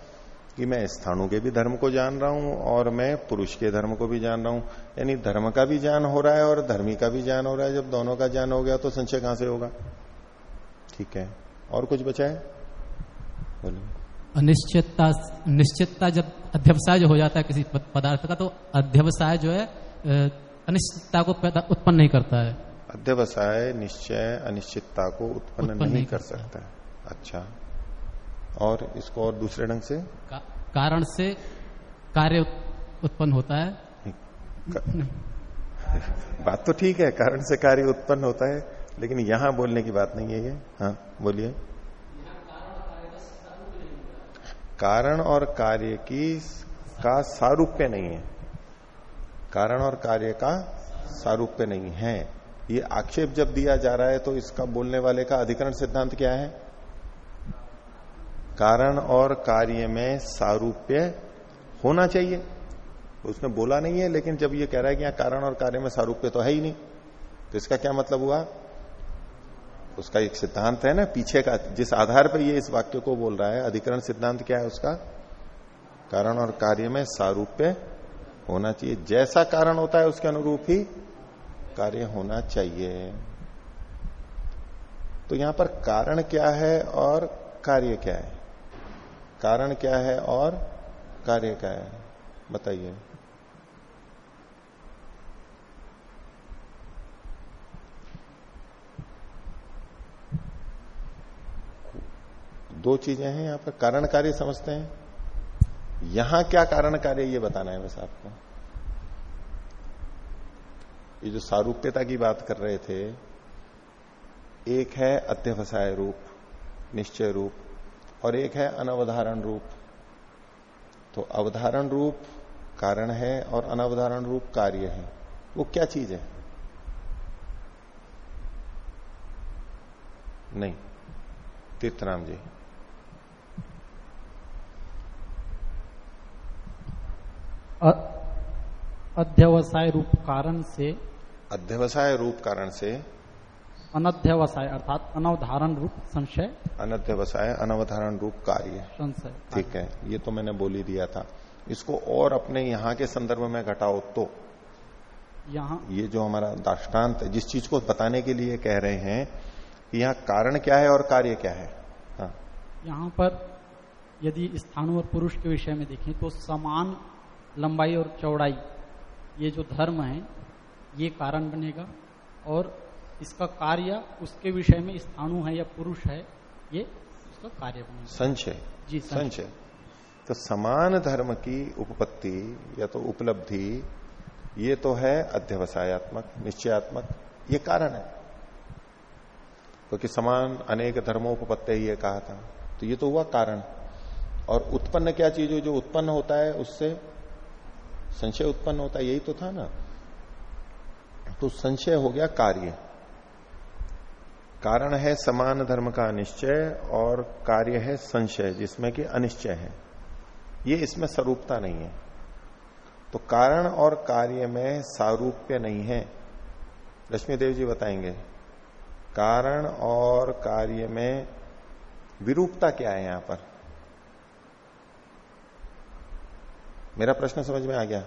कि मैं स्थानों के भी धर्म को जान रहा हूँ और मैं पुरुष के धर्म को भी जान रहा हूँ। यानी धर्म का भी ज्ञान हो रहा है और धर्मी का भी ज्ञान हो रहा है। जब दोनों का ज्ञान हो गया तो संशय कहाँ से होगा? ठीक है। और कुछ बचा है? बोलिए। अनिश्चितता, निश्चितता जब अध्यवसाय हो जाता है किसी पदार्थ का तो अध्यवसाय जो है अनिश्चितता को उत्पन्न नहीं करता है। अध्यवसाय निश्चय अनिश्चितता को उत्पन्न उत्पन्न नहीं नहीं कर सकता। अच्छा। और इसको और दूसरे ढंग से? का, कारण से कार्य उत्पन्न होता है। बात तो ठीक है कारण से कार्य उत्पन्न होता है लेकिन यहाँ बोलने की बात नहीं है ये। हाँ बोलिए। कारण और कार्य की का सारूप्य नहीं है। कारण और कार्य का सारूप्य नहीं है। ये आक्षेप जब दिया जा रहा है तो इसका बोलने वाले का अधिकरण सिद्धांत क्या है? कारण और कार्य में सारूप्य होना चाहिए। उसने बोला नहीं है, लेकिन जब ये कह रहा है कि यहाँ कारण और कार्य में सारूप्य तो है ही नहीं तो इसका क्या मतलब हुआ? उसका एक सिद्धांत है ना, पीछे का, जिस आधार पर ये इस वाक्य को बोल रहा है, अधिकरण सिद्धांत क्या है उसका? कारण और कार्य में सारूप्य होना चाहिए। जैसा कारण होता है, उसके अनुरूप ही कार्य होना चाहिए। तो यहाँ पर कारण क्या है और कार्य क्या है? कारण क्या है और कार्य क्या है? बताइए। दो चीज़ें हैं यहाँ पर। कारण कार्य समझते हैं। यहाँ क्या कारण कार्य, ये बताना है बस आपको। ये जो सारूप्यता की बात कर रहे थे, एक है अध्यवसाय रूप, निश्चय रूप, और एक है अनवधारण रूप। तो अवधारण रूप कारण है और अनवधारण रूप कार्य है। वो क्या चीज़ है? नहीं तीर्थराम जी। अध्यवसाय रूप कारण से अध्यवसाय रूप कारण से अनध्यवसाय अर्थात अनवधारण रूप संशय अनध्यवसाय अनवधारण रूप कार्य। संशय। ठीक है ये तो मैंने बोल ही दिया था। इसको और अपने यहाँ के संदर्भ में घटाओ तो। यहाँ ये जो हमारा दाष्टान्त है जिस चीज़ को बताने के लिए कह रहे हैं कि यहाँ कारण क्या है और कार्य क्या है? हाँ। यहाँ पर यदि स्थान और पुरुष के विषय में देखें तो समान लंबाई और चौड़ाई ये जो धर्म है ये कारण बनेगा और इसका कार्य उसके विषय में स्थाणु है या पुरुष है ये उसका कार्य बनेगा। संशय जी, संशय। तो समान धर्म की उपपत्ति या तो उपलब्धि ये तो है अध्यवसायत्मक निश्चयात्मक ये कारण है। क्योंकि तो समान अनेक धर्मोपत्ति ये कहा था तो ये तो हुआ कारण। और उत्पन्न क्या चीज़ हो जो उत्पन्न होता है उससे संशय उत्पन्न होता है यही तो था ना। तो संशय हो गया कार्य। कारण है समान धर्म का अनिश्चय और कार्य है संशय, जिसमें कि अनिश्चय है। ये इसमें स्वरूपता नहीं है। तो कारण और कार्य में सारूप्य नहीं है। लक्ष्मीदेव जी बताएँगे, कारण और कार्य में विरूपता क्या है यहाँ पर? मेरा प्रश्न समझ में आ गया।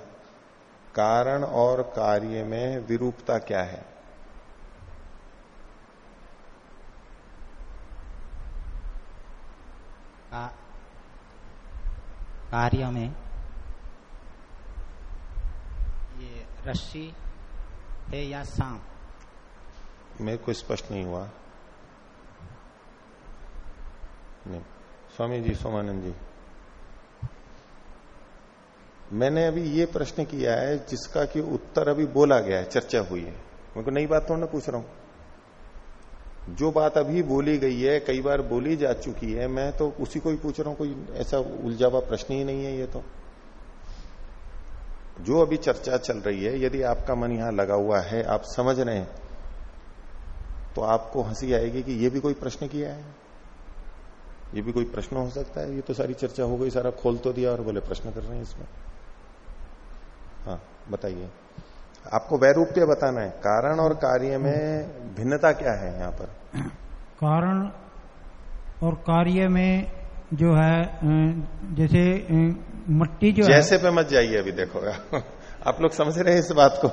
कारण और कार्य में विरूपता क्या है? का, कार्य में ये रस्सी है या सांप? मेरे को स्पष्ट नहीं हुआ। नहीं। स्वामी जी सोमानंद जी। मैंने अभी ये प्रश्न किया है, जिसका कि उत्तर अभी बोला गया है, चर्चा हुई है। मेरे नई बात थोड़ा ना पूछ रहा हूँ। जो बात अभी बोली गई है, कई बार बोली जा चुकी है, मैं तो उसी को ही पूछ रहा हूँ, कोई ऐसा उलझा हुआ प्रश्न ही नहीं है ये तो। जो अभी चर्चा चल रही है, यदि आपका मन यहाँ लगा हुआ है, आप समझ रहे हैं तो आपको हँसी आएगी कि ये भी कोई प्रश्न किया है। ये भी कोई प्रश्न हो सकता है, ये तो सारी चर्चा हो गई, सारा खोल तो दिया और बोले, प्रश्न कर रहे हैं इसमें। हाँ बताइए। आपको वैरूप्य बताना है कारण और कार्य में भिन्नता क्या है यहाँ पर? कारण और कार्य में जो है जैसे मट्टी जो जैसे है पे मत जाइए अभी देखो। आप लोग समझ रहे हैं इस बात को?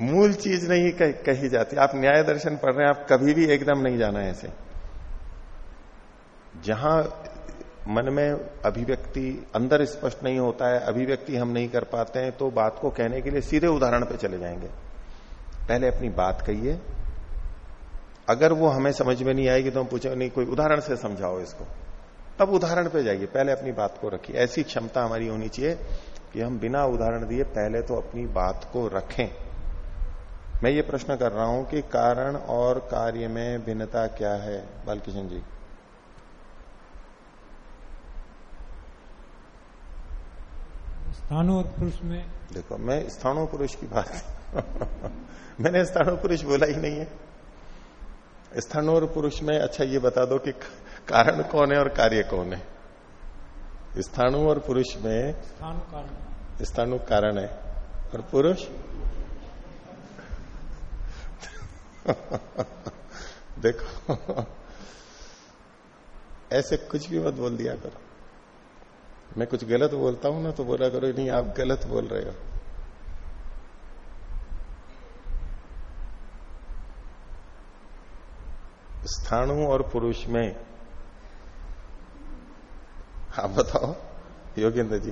मूल चीज़ नहीं कह, कही जाती। आप न्याय दर्शन पढ़ रहे हैं आप कभी भी एकदम नहीं जाना है ऐसे जहाँ मन में अभिव्यक्ति अंदर स्पष्ट नहीं होता है, अभिव्यक्ति हम नहीं कर पाते हैं तो बात को कहने के लिए सीधे उदाहरण पे चले जाएँगे। पहले अपनी बात कहिए। अगर वो हमें समझ में नहीं आएगी तो हम पूछेंगे, नहीं, कोई उदाहरण से समझाओ इसको। तब उदाहरण पे जाइए। पहले अपनी बात को रखिए। ऐसी क्षमता हमारी होनी चाहिए कि हम बिना उदाहरण दिए पहले तो अपनी बात को रखें। मैं ये प्रश्न कर रहा हूँ कि कारण और कार्य में भिन्नता क्या है? बालकिशन जी। स्थानों और पुरुष में। देखो मैं स्थानों पुरुष की बात मैंने स्थानों पुरुष बोला ही नहीं है। स्थानों और पुरुष में अच्छा ये बता दो कि कारण कौन है और कार्य कौन है? स्थाणु और पुरुष में स्थान कारण स्थाणु कारण है और पुरुष? देखो ऐसे कुछ भी मत बोल दिया करो। मैं कुछ गलत बोलता हूँ ना तो बोला करो, नहीं, आप गलत बोल रहे हो. स्थाणु और पुरुष में, आप बताओ, योगेंद्र जी,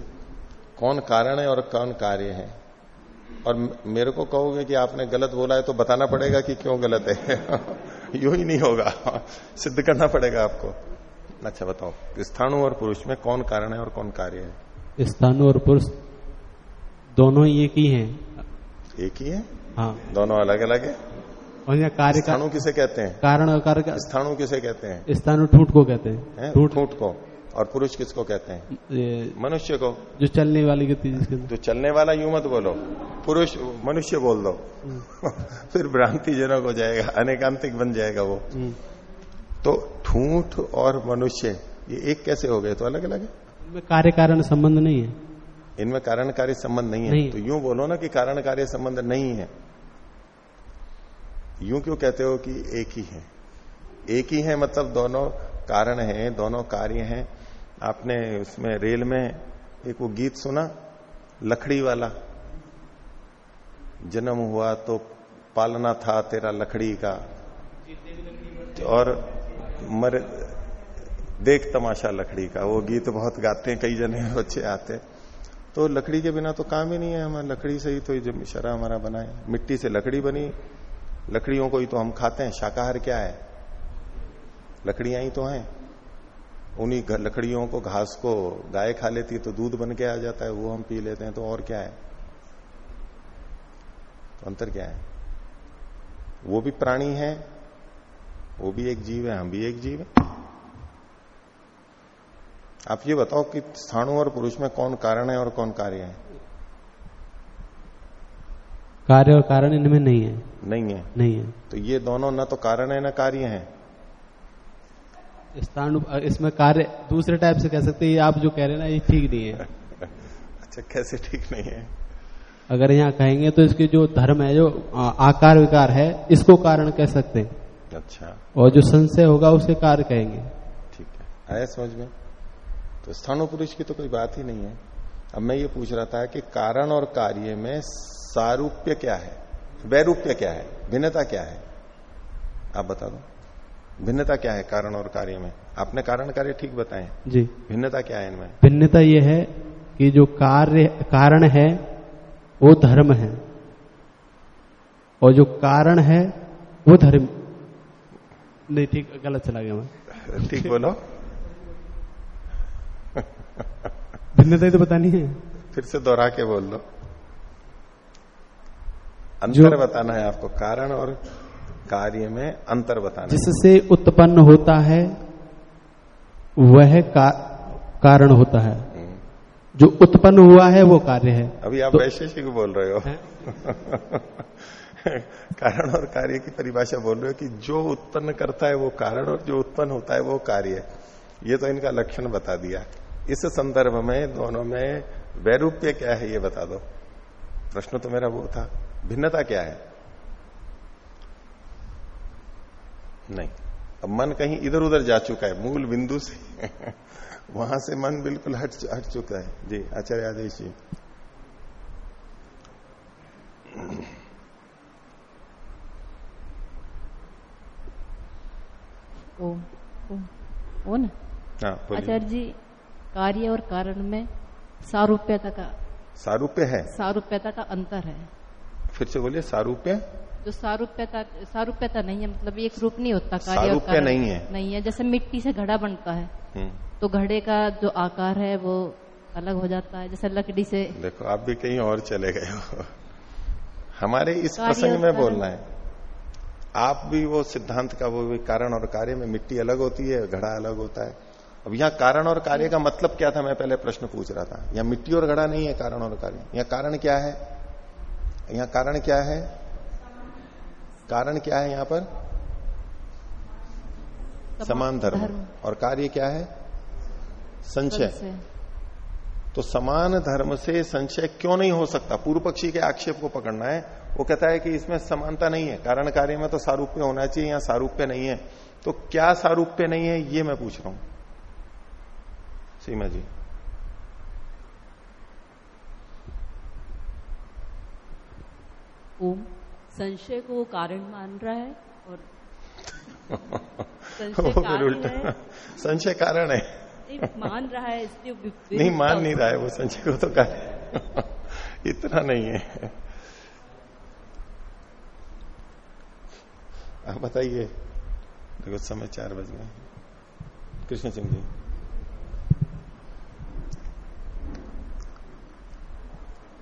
कौन कारण है और कौन कार्य है? और मेरे को कहोगे कि आपने गलत बोला है तो बताना पड़ेगा कि क्यों गलत है। यू ही नहीं होगा। सिद्ध करना पड़ेगा आपको। अच्छा बताओ स्थाणु और पुरुष में कौन कारण है और कौन कार्य है? स्थानु और पुरुष दोनों एक ही हैं। एक ही है? हाँ। दोनों अलग अलग है? और यहाँ कार्य स्थाणु किसे कहते हैं? कारण और कार्य का स्थाणु किसे कहते हैं? स्थानु ठूठ को कहते हैं। हैं? ठूठ। को। और पुरुष किसको कहते हैं? मनुष्य को। जो चलने वाली गति जिसके अंदर तो चलने वाला यूँ मत बोलो। पुरुष मनुष्य बोल दो। फिर भ्रांति जनक हो जाएगा अनेकांतिक बन जाएगा वो। हम्म। तो ठूठ और मनुष्य ये एक कैसे हो गए? तो अलग अलग है। इनमें कार्य कारण संबंध नहीं है। इनमें कारण कार्य संबंध नहीं है। नहीं। तो यूँ बोलो ना कि कारण कार्य संबंध नहीं है। यूँ क्यों कहते हो कि एक ही है? एक ही है मतलब दोनों कारण हैं दोनों कार्य हैं। आपने उसमें रेल में एक वो गीत सुना लकड़ी वाला? जन्म हुआ तो पालना था तेरा लकड़ी का। और मर, देख तमाशा लकड़ी का, वो गीत बहुत गाते हैं, कई जने बच्चे आते तो लकड़ी के बिना तो काम ही नहीं है, हमारा लकड़ी से ही तो ये शरा हमारा बना है। मिट्टी से लकड़ी बनी, लकड़ियों को ही तो हम खाते हैं, शाकाहार क्या है? लकड़ियाँ ही तो हैं। उन्हीं लकड़ियों को, घास को गाय खा लेती है तो दूध बन के आ जाता है, वो हम पी लेते हैं तो और क्या है? तो अंतर क्या है? वो भी प्राणी है वो भी एक जीव है हम भी एक जीव है। आप ये बताओ कि स्थाणु और पुरुष में कौन कारण है और कौन कार्य है? कार्य और कारण इनमें नहीं है। नहीं है? नहीं है। तो ये दोनों न तो कारण है न कार्य है। स्थानु इसमें कार्य दूसरे टाइप से कह सकते हैं आप जो कह रहे हैं ना ये ठीक नहीं है। अच्छा कैसे ठीक नहीं है? अगर यहाँ कहेंगे तो इसके जो धर्म है जो आकार विकार है इसको कारण कह सकते हैं। अच्छा। और जो संशय होगा उसे कार्य कहेंगे। ठीक है। आया समझ में? तो स्थानु पुरुष की तो कोई बात ही नहीं है। अब मैं ये पूछ रहा था कि कारण और कार्य में सारूप्य क्या है? वैरूप्य क्या है? भिन्नता क्या है? आप बता दो। भिन्नता क्या है कारण और कार्य में? आपने कारण कार्य ठीक बताए। जी। भिन्नता क्या है इनमें? भिन्नता यह है कि जो कार्य कारण है वो धर्म है। और जो कारण है वो धर्म नहीं ठीक गलत चला गया मैं। ठीक बोलो। भिन्नता तो बतानी है। फिर से दोहरा के बोल दो। अंतर बताना है आपको कारण और कार्य में अंतर बताना जिससे उत्पन्न होता है वह का, कारण होता है। जो उत्पन्न हुआ है वो कार्य है। अभी आप तो- वैशेषिक बोल रहे हो? कारण और कार्य की परिभाषा बोल रहे हो कि जो उत्पन्न करता है वो कारण और जो उत्पन्न होता है वो कार्य ये तो इनका लक्षण बता दिया। इस संदर्भ में, दोनों में वैरूप्य क्या है ये बता दो। प्रश्न तो मेरा वो था। भिन्नता क्या है? नहीं। अब मन कहीं इधर उधर जा चुका है, मूल बिंदु से। वहाँ से मन बिल्कुल हट हट चुका है। जी, आचार्य आदेश जी। ओम ओम ओ ना। हाँ आचार्य जी कार्य और कारण में सारूप्यता का सारूप्य है। सारूप्यता का अंतर है। फिर से बोलिए सारूप्य? जो सारूप्यता सारूप्यता नहीं है मतलब एक रूप नहीं होता कार्य और कारण। नहीं है। नहीं है जैसे मिट्टी से घड़ा बनता है हम्म, तो घड़े का जो आकार है वो अलग हो जाता है जैसे लकड़ी से। देखो आप भी कहीं और चले गए हो। हमारे इस प्रसंग में। बोलना है। आप भी वो सिद्धांत का वो भी कारण और कार्य में मिट्टी अलग होती है घड़ा अलग होता है। अब यहाँ कारण और कार्य का मतलब क्या था मैं पहले प्रश्न पूछ रहा था। यहाँ मिट्टी और घड़ा नहीं है कारण और कार्य। यहाँ कारण क्या है? यहाँ कारण क्या है? कारण क्या है यहाँ पर? समान धर्म। धर्म। और कार्य क्या है? संशय। संशय। तो समान धर्म से संशय क्यों नहीं हो सकता? पूर्व पक्षी के आक्षेप को पकड़ना है। वो कहता है कि इसमें समानता नहीं है कारण कार्य में तो सारूप्य होना चाहिए यहाँ सारूप्य नहीं है। तो क्या सारूप्य नहीं है ये मैं पूछ रहा हूँ। सीमा जी। ओम। संशय को वो कारण मान रहा है और संशय उल्टा। है। संशय कारण है। मान रहा है इसलिए नहीं मान नहीं रहा है। वो संशय को तो कारण इतना नहीं है। आप बताइए। देखो समय चार बज गए। कृष्ण सिंह जी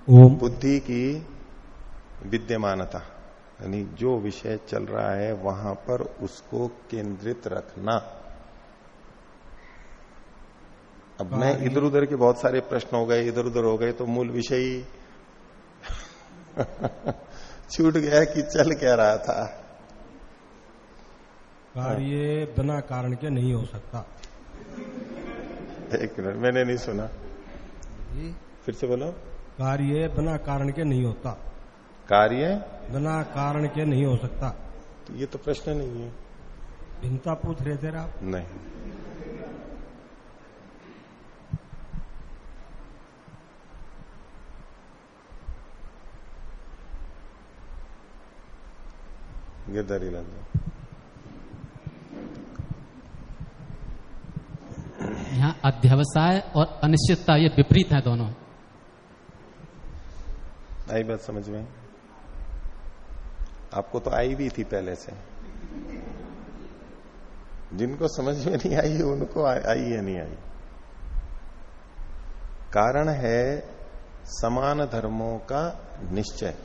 ओम। बुद्धि की विद्यमानता यानी जो विषय चल रहा है वहाँ पर उसको केंद्रित रखना। अब मैं इधर उधर के बहुत सारे प्रश्न हो गए इधर उधर हो गए तो मूल विषय ही छूट गया कि चल क्या रहा था। कार्य बिना कारण के नहीं हो सकता। एक मिनट मैंने नहीं सुना। जी। फिर से बोलो। कार्य बिना कारण के नहीं होता। कार्य? बिना कारण के नहीं हो सकता। तो ये तो प्रश्न नहीं है। भिन्नता पूछ रहे थे आप? नहीं। गिरधारी लाल यहाँ अध्यवसाय और अनिश्चितता, ये विपरीत है दोनों। आई बात समझ में? आपको तो आई भी थी पहले से। जिनको समझ में नहीं आई, उनको आई या नहीं आई? कारण है समान धर्मों का निश्चय।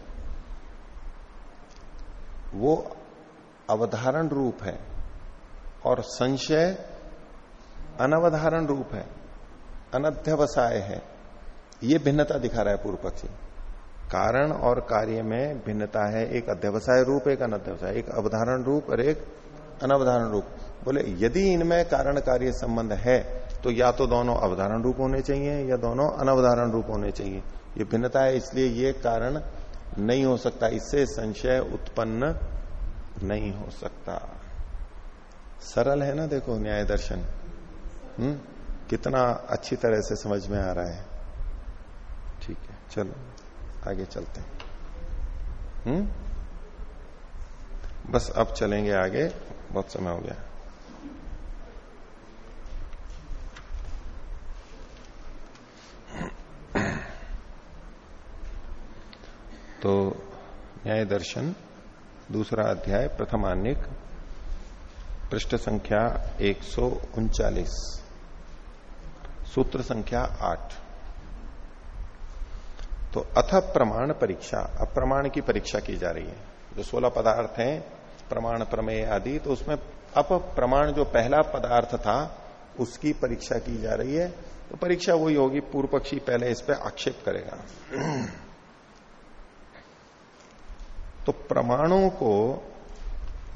वो अवधारण रूप है और संशय अनवधारण रूप है, अनध्यवसाय है, ये भिन्नता दिखा रहा है पूर्व पक्षी। कारण और कार्य में भिन्नता है, एक अध्यवसाय रूप, एक अनध्यवसाय, एक अवधारण रूप और एक अनवधारण रूप। बोले, यदि इनमें कारण कार्य संबंध है तो या तो दोनों अवधारण रूप होने चाहिए, या दोनों अनवधारण रूप होने चाहिए। ये भिन्नता है, इसलिए ये कारण नहीं हो सकता, इससे संशय उत्पन्न नहीं हो सकता। सरल है ना, देखो न्याय दर्शन। हम्म? कितना अच्छी तरह से समझ में आ रहा है। ठीक है, चलो, आगे चलते हैं। हम्म? बस अब चलेंगे आगे, बहुत समय हो गया। तो न्याय दर्शन, दूसरा अध्याय प्रथमान्यक पृष्ठ संख्या एक सूत्र संख्या आठ। तो अथ प्रमाण परीक्षा अप्रमाण की परीक्षा की जा रही है। जो सोलह पदार्थ हैं, प्रमाण प्रमेय आदि तो उसमें अप प्रमाण जो पहला पदार्थ था, उसकी परीक्षा की जा रही है। तो परीक्षा वही होगी, पूर्व पक्षी पहले इस पर आक्षेप करेगा। तो प्रमाणों को,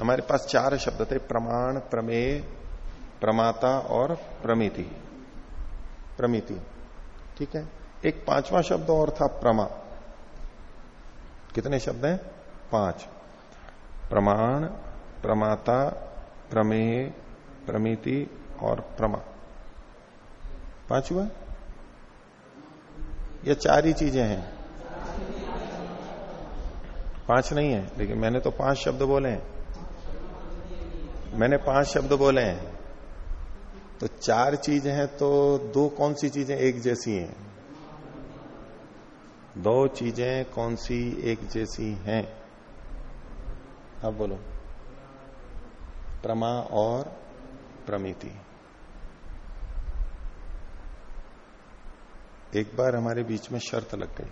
हमारे पास चार शब्द थे, प्रमाण, प्रमेय, प्रमाता और प्रमिति। प्रमिति। ठीक है? एक पांचवा शब्द और था प्रमा। कितने शब्द हैं? पाँच। प्रमाण, प्रमाता प्रमेय प्रमिति और प्रमा। पाँच हुआ? ये चार ही चीज़ें हैं। पाँच नहीं है। लेकिन मैंने तो पाँच शब्द बोले हैं। मैंने पाँच शब्द बोले हैं। तो चार चीज़ें हैं तो दो कौन सी चीज़ें एक जैसी हैं? दो चीज़ें कौन सी एक जैसी हैं? अब बोलो। प्रमा और प्रमिति। एक बार हमारे बीच में शर्त लग गई।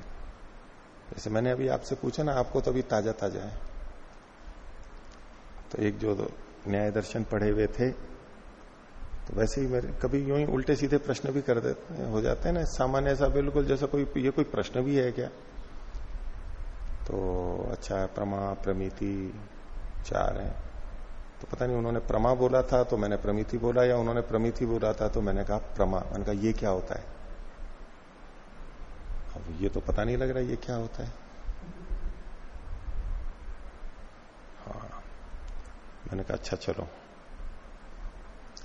जैसे मैंने अभी आपसे पूछा ना, आपको तो अभी ताज़ा ताज़ा है। तो एक जो न्याय दर्शन पढ़े हुए थे तो वैसे ही मेरे कभी यूँ ही उल्टे सीधे प्रश्न भी कर देते हो जाते हैं ना, सामान्य ऐसा बिल्कुल जैसा कोई ये कोई प्रश्न भी है क्या? तो अच्छा प्रमा, प्रमिति चार है। तो पता नहीं उन्होंने प्रमा बोला था तो मैंने प्रमिति बोला, या उन्होंने प्रमिति बोला था तो मैंने कहा प्रमा। मैंने कहा, ये क्या होता है? अब ये तो पता नहीं लग रहा ये क्या होता है। हाँ। मैंने कहा अच्छा चलो।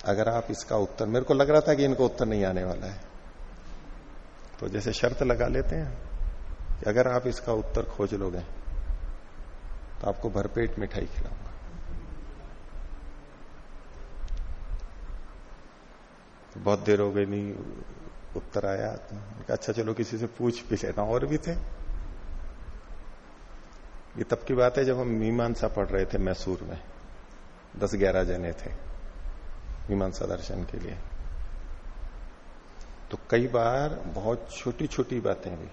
अगर आप इसका उत्तर, मेरे को लग रहा था कि इनको उत्तर नहीं आने वाला है। तो जैसे शर्त लगा लेते हैं कि अगर आप इसका उत्तर खोज लोगे तो आपको भरपेट मिठाई खिलाऊँगा। तो बहुत देर हो गई नहीं, उत्तर आया तो अच्छा चलो किसी से पूछ भी लेता और भी थे। ये तब की बात है जब हम मीमांसा पढ़ रहे थे मैसूर में, दस ग्यारह जने थे। मीमांसा दर्शन के लिए। तो कई बार बहुत छोटी छोटी बातें भी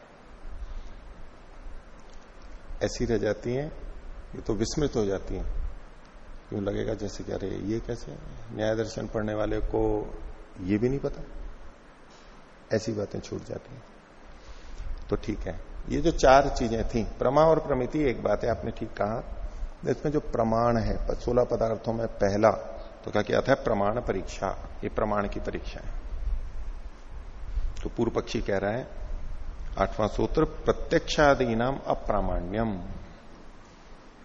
ऐसी रह जाती हैं, ये तो विस्मृत हो जाती हैं। क्यों लगेगा जैसे कह रहे ये कैसे? न्याय दर्शन पढ़ने वाले को ये भी नहीं पता? ऐसी बातें छूट जाती हैं। तो ठीक है, ये जो चार चीज़ें थी, प्रमा और प्रमिति, एक बात है आपने ठीक कहा, इसमें जो प्रमाण है, सोलह पदार्थों में पहला तो क्या क्या था? प्रमाण परीक्षा। ये प्रमाण की परीक्षा है। तो पूर्व पक्षी कह रहा है, आठवां सूत्र प्रत्यक्षादि नाम अप्रामाण्यम।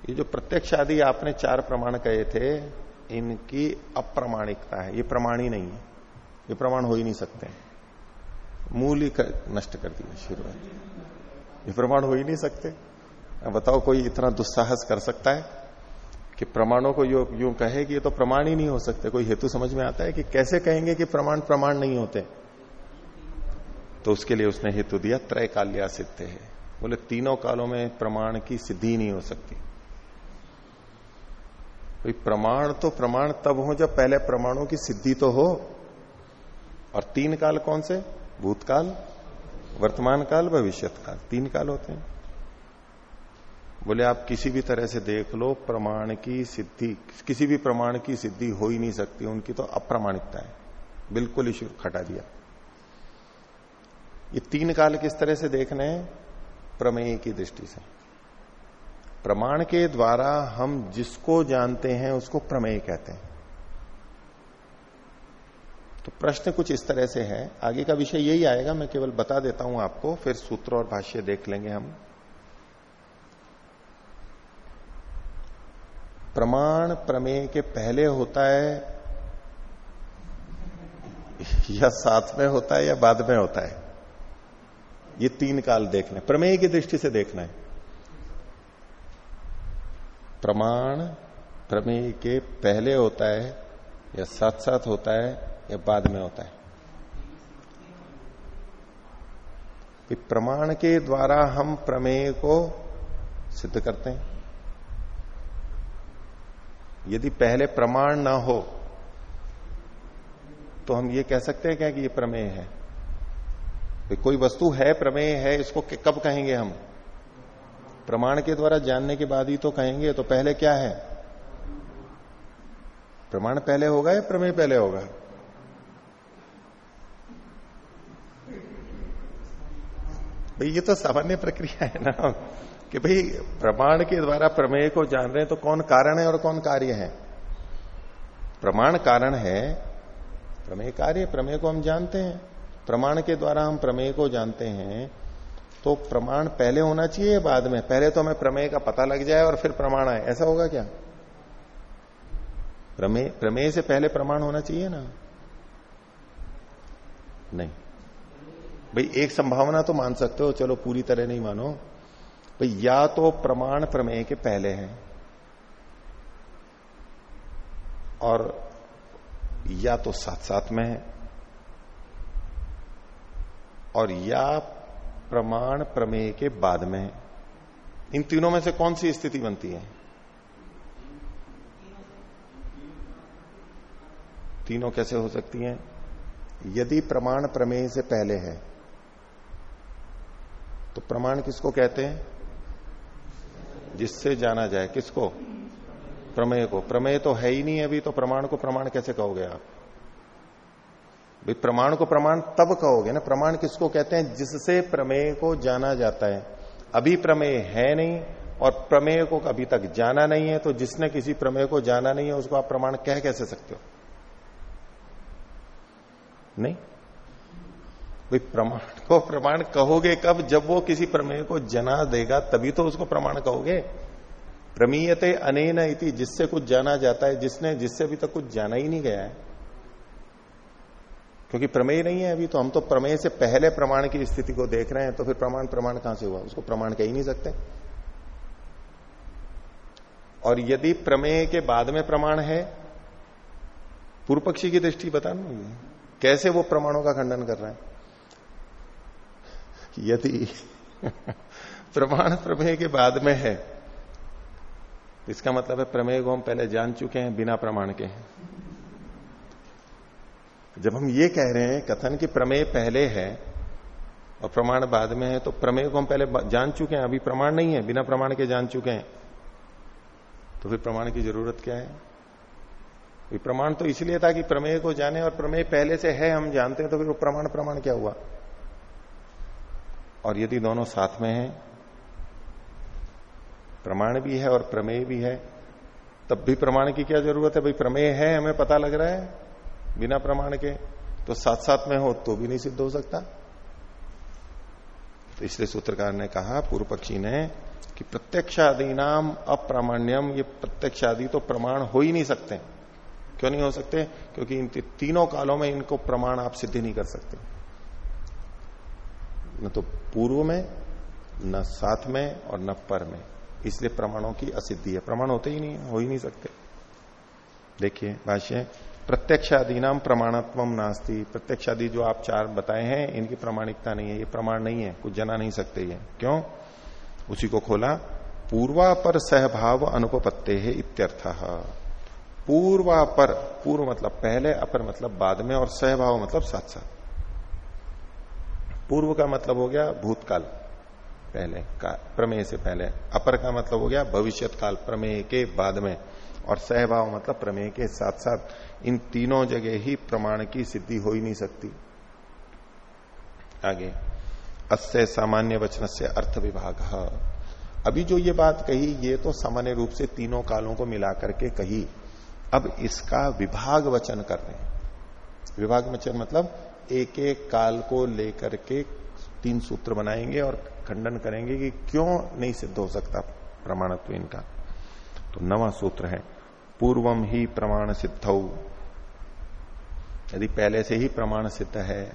ये जो प्रत्यक्षादि आपने चार प्रमाण कहे थे, इनकी अप्रमाणिकता है। ये प्रमाण ही नहीं है। ये प्रमाण हो ही नहीं सकते। मूल ही नष्ट कर दिया शुरुआत। ये प्रमाण हो ही नहीं सकते। बताओ कोई इतना दुस्साहस कर सकता है? कि प्रमाणों को यूँ यूँ कहे कि ये तो प्रमाण ही नहीं हो सकते। कोई हेतु समझ में आता है कि कैसे कहेंगे कि प्रमाण प्रमाण नहीं होते? तो उसके लिए उसने हेतु दिया त्रय काल्या सिद्ध है। बोले, तीनों कालों में प्रमाण की सिद्धि नहीं हो सकती। कोई प्रमाण तो प्रमाण तब हो जब पहले प्रमाणों की सिद्धि तो हो। और तीन काल कौन से? भूतकाल वर्तमान काल भविष्य काल तीन काल होते हैं। बोले, आप किसी भी तरह से देख लो, प्रमाण की सिद्धि, किसी भी प्रमाण की सिद्धि हो ही नहीं सकती, उनकी तो अप्रमाणिकता है। बिल्कुल ही खटा दिया। ये तीन काल किस तरह से देखने हैं? प्रमेय की दृष्टि से। प्रमाण के द्वारा हम जिसको जानते हैं, उसको प्रमेय कहते हैं। तो प्रश्न कुछ इस तरह से है। आगे का विषय यही आएगा, मैं केवल बता देता हूँ आपको, फिर सूत्र और भाष्य देख लेंगे हम। प्रमाण प्रमेय के पहले होता है, या साथ में होता है या बाद में होता है। ये तीन काल देखना प्रमेय की दृष्टि से देखना है। प्रमाण प्रमेय के पहले होता है, या साथ साथ होता है, या बाद में होता है। प्रमाण के द्वारा हम प्रमेय को सिद्ध करते हैं। यदि पहले प्रमाण ना हो तो हम ये कह सकते हैं क्या कि ये प्रमेय है? भाई कोई वस्तु है, प्रमेय है, इसको कब कहेंगे हम? प्रमाण के द्वारा जानने के बाद ही तो कहेंगे तो पहले क्या है? प्रमाण पहले होगा या प्रमेय पहले होगा? भाई, ये तो सामान्य प्रक्रिया है ना। कि भाई प्रमाण के द्वारा प्रमेय को जान रहे हैं तो कौन कारण है और कौन कार्य है? प्रमाण कारण है, प्रमेय कार्य, प्रमेय को हम जानते हैं। प्रमाण के द्वारा हम प्रमेय को जानते हैं तो प्रमाण पहले होना चाहिए बाद में? पहले तो हमें प्रमेय का पता लग जाए और फिर प्रमाण आए। ऐसा होगा क्या? प्रमेय प्रमेय से पहले प्रमाण होना चाहिए ना? नहीं। भाई एक संभावना तो मान सकते हो, चलो पूरी तरह नहीं मानो। भाई, या तो प्रमाण प्रमेय के पहले है, और या तो साथ साथ में है, और या प्रमाण प्रमेय के बाद में है। इन तीनों में से कौन सी स्थिति बनती है? तीनों कैसे हो सकती हैं? यदि प्रमाण प्रमेय से पहले है तो प्रमाण किसको कहते हैं? जिससे जाना जाए, किसको? प्रमेय को। प्रमेय तो है ही नहीं अभी तो प्रमाण को प्रमाण कैसे कहोगे आप? भाई प्रमाण को प्रमाण तब कहोगे ना। प्रमाण किसको कहते हैं? जिससे प्रमेय को जाना जाता है। अभी प्रमेय है नहीं, और प्रमेय को अभी तक जाना नहीं है तो जिसने किसी प्रमेय को जाना नहीं है, उसको आप प्रमाण कह कैसे सकते हो? नहीं? भाई प्रमाण को प्रमाण कहोगे कब? जब वो किसी प्रमेय को जना देगा, तभी तो उसको प्रमाण कहोगे। प्रमीयते अनेन इति, जिससे कुछ जाना जाता है, जिसने, जिससे अभी तक कुछ जाना ही नहीं गया है। क्योंकि प्रमेय नहीं है अभी तो हम तो प्रमेय से पहले प्रमाण की स्थिति को देख रहे हैं तो फिर प्रमाण प्रमाण कहाँ से हुआ? उसको प्रमाण कह ही नहीं सकते। और यदि प्रमेय के बाद में प्रमाण है पूर्व पक्षी की दृष्टि बता कैसे वो प्रमाणों का खंडन कर रहा है? यदि प्रमाण प्रमेय के बाद में है, इसका मतलब है प्रमेय को हम पहले जान चुके हैं, बिना प्रमाण के जब हम ये कह रहे हैं, कथन की प्रमेय पहले है और प्रमाण बाद में है तो प्रमेय को हम पहले जान चुके हैं, अभी प्रमाण नहीं है, बिना प्रमाण के जान चुके हैं। तो फिर प्रमाण की ज़रूरत क्या है? प्रमाण तो इसलिए था कि प्रमेय को जाने और प्रमेय पहले से है, हम जानते हैं तो फिर वो प्रमाण प्रमाण क्या हुआ? और यदि दोनों साथ में है, प्रमाण भी है और प्रमेय भी है, तब भी प्रमाण की क्या ज़रूरत है? भाई, प्रमेय है, हमें पता लग रहा है, बिना प्रमाण के। तो साथ साथ में हो तो भी नहीं सिद्ध हो सकता। तो इसलिए सूत्रकार ने कहा पूर्व पक्षी ने, कि प्रत्यक्षादि नाम अप्रामाण्यम, ये प्रत्यक्षादि तो प्रमाण हो ही नहीं सकते। क्यों नहीं हो सकते? क्योंकि इन तीनों कालों में इनको प्रमाण आप सिद्ध नहीं कर सकते। न तो पूर्व में, न साथ में और न पर में। इसलिए प्रमाणों की असिद्धि है। प्रमाण होते ही नहीं हो, ही नहीं सकते। देखिए, भाष्य प्रत्यक्षादि नाम प्रमाणत्व नास्ती। प्रत्यक्षादि जो आप चार बताए हैं, इनकी प्रमाणिकता नहीं है। ये प्रमाण नहीं है, कुछ जना नहीं सकते ये। क्यों? उसी को खोला पूर्वा पर सहभाव अनुपत्ते है इत्यर्थ। पूर्वा पर पूर्व मतलब पहले, अपर मतलब बाद में, और सहभाव मतलब साथ साथ पूर्व का मतलब हो गया भूतकाल, पहले का, प्रमेय से पहले। अपर का मतलब हो गया भविष्य काल प्रमेय के बाद में। और सहभाव मतलब प्रमेय के साथ साथ इन तीनों जगह ही प्रमाण की सिद्धि हो ही नहीं सकती। आगे, अस्य सामान्य वचन से अर्थ विभाग। अभी जो ये बात कही, ये तो सामान्य रूप से तीनों कालों को मिलाकर के कही। अब इसका विभाग वचन कर रहे हैं। विभाग वचन मतलब एक एक काल को लेकर के तीन सूत्र बनाएँगे और खंडन करेंगे कि क्यों नहीं सिद्ध हो सकता प्रमाणत्व इनका। तो नवा सूत्र है, पूर्वम ही प्रमाण सिद्ध। यदि पहले से ही प्रमाण सिद्ध है,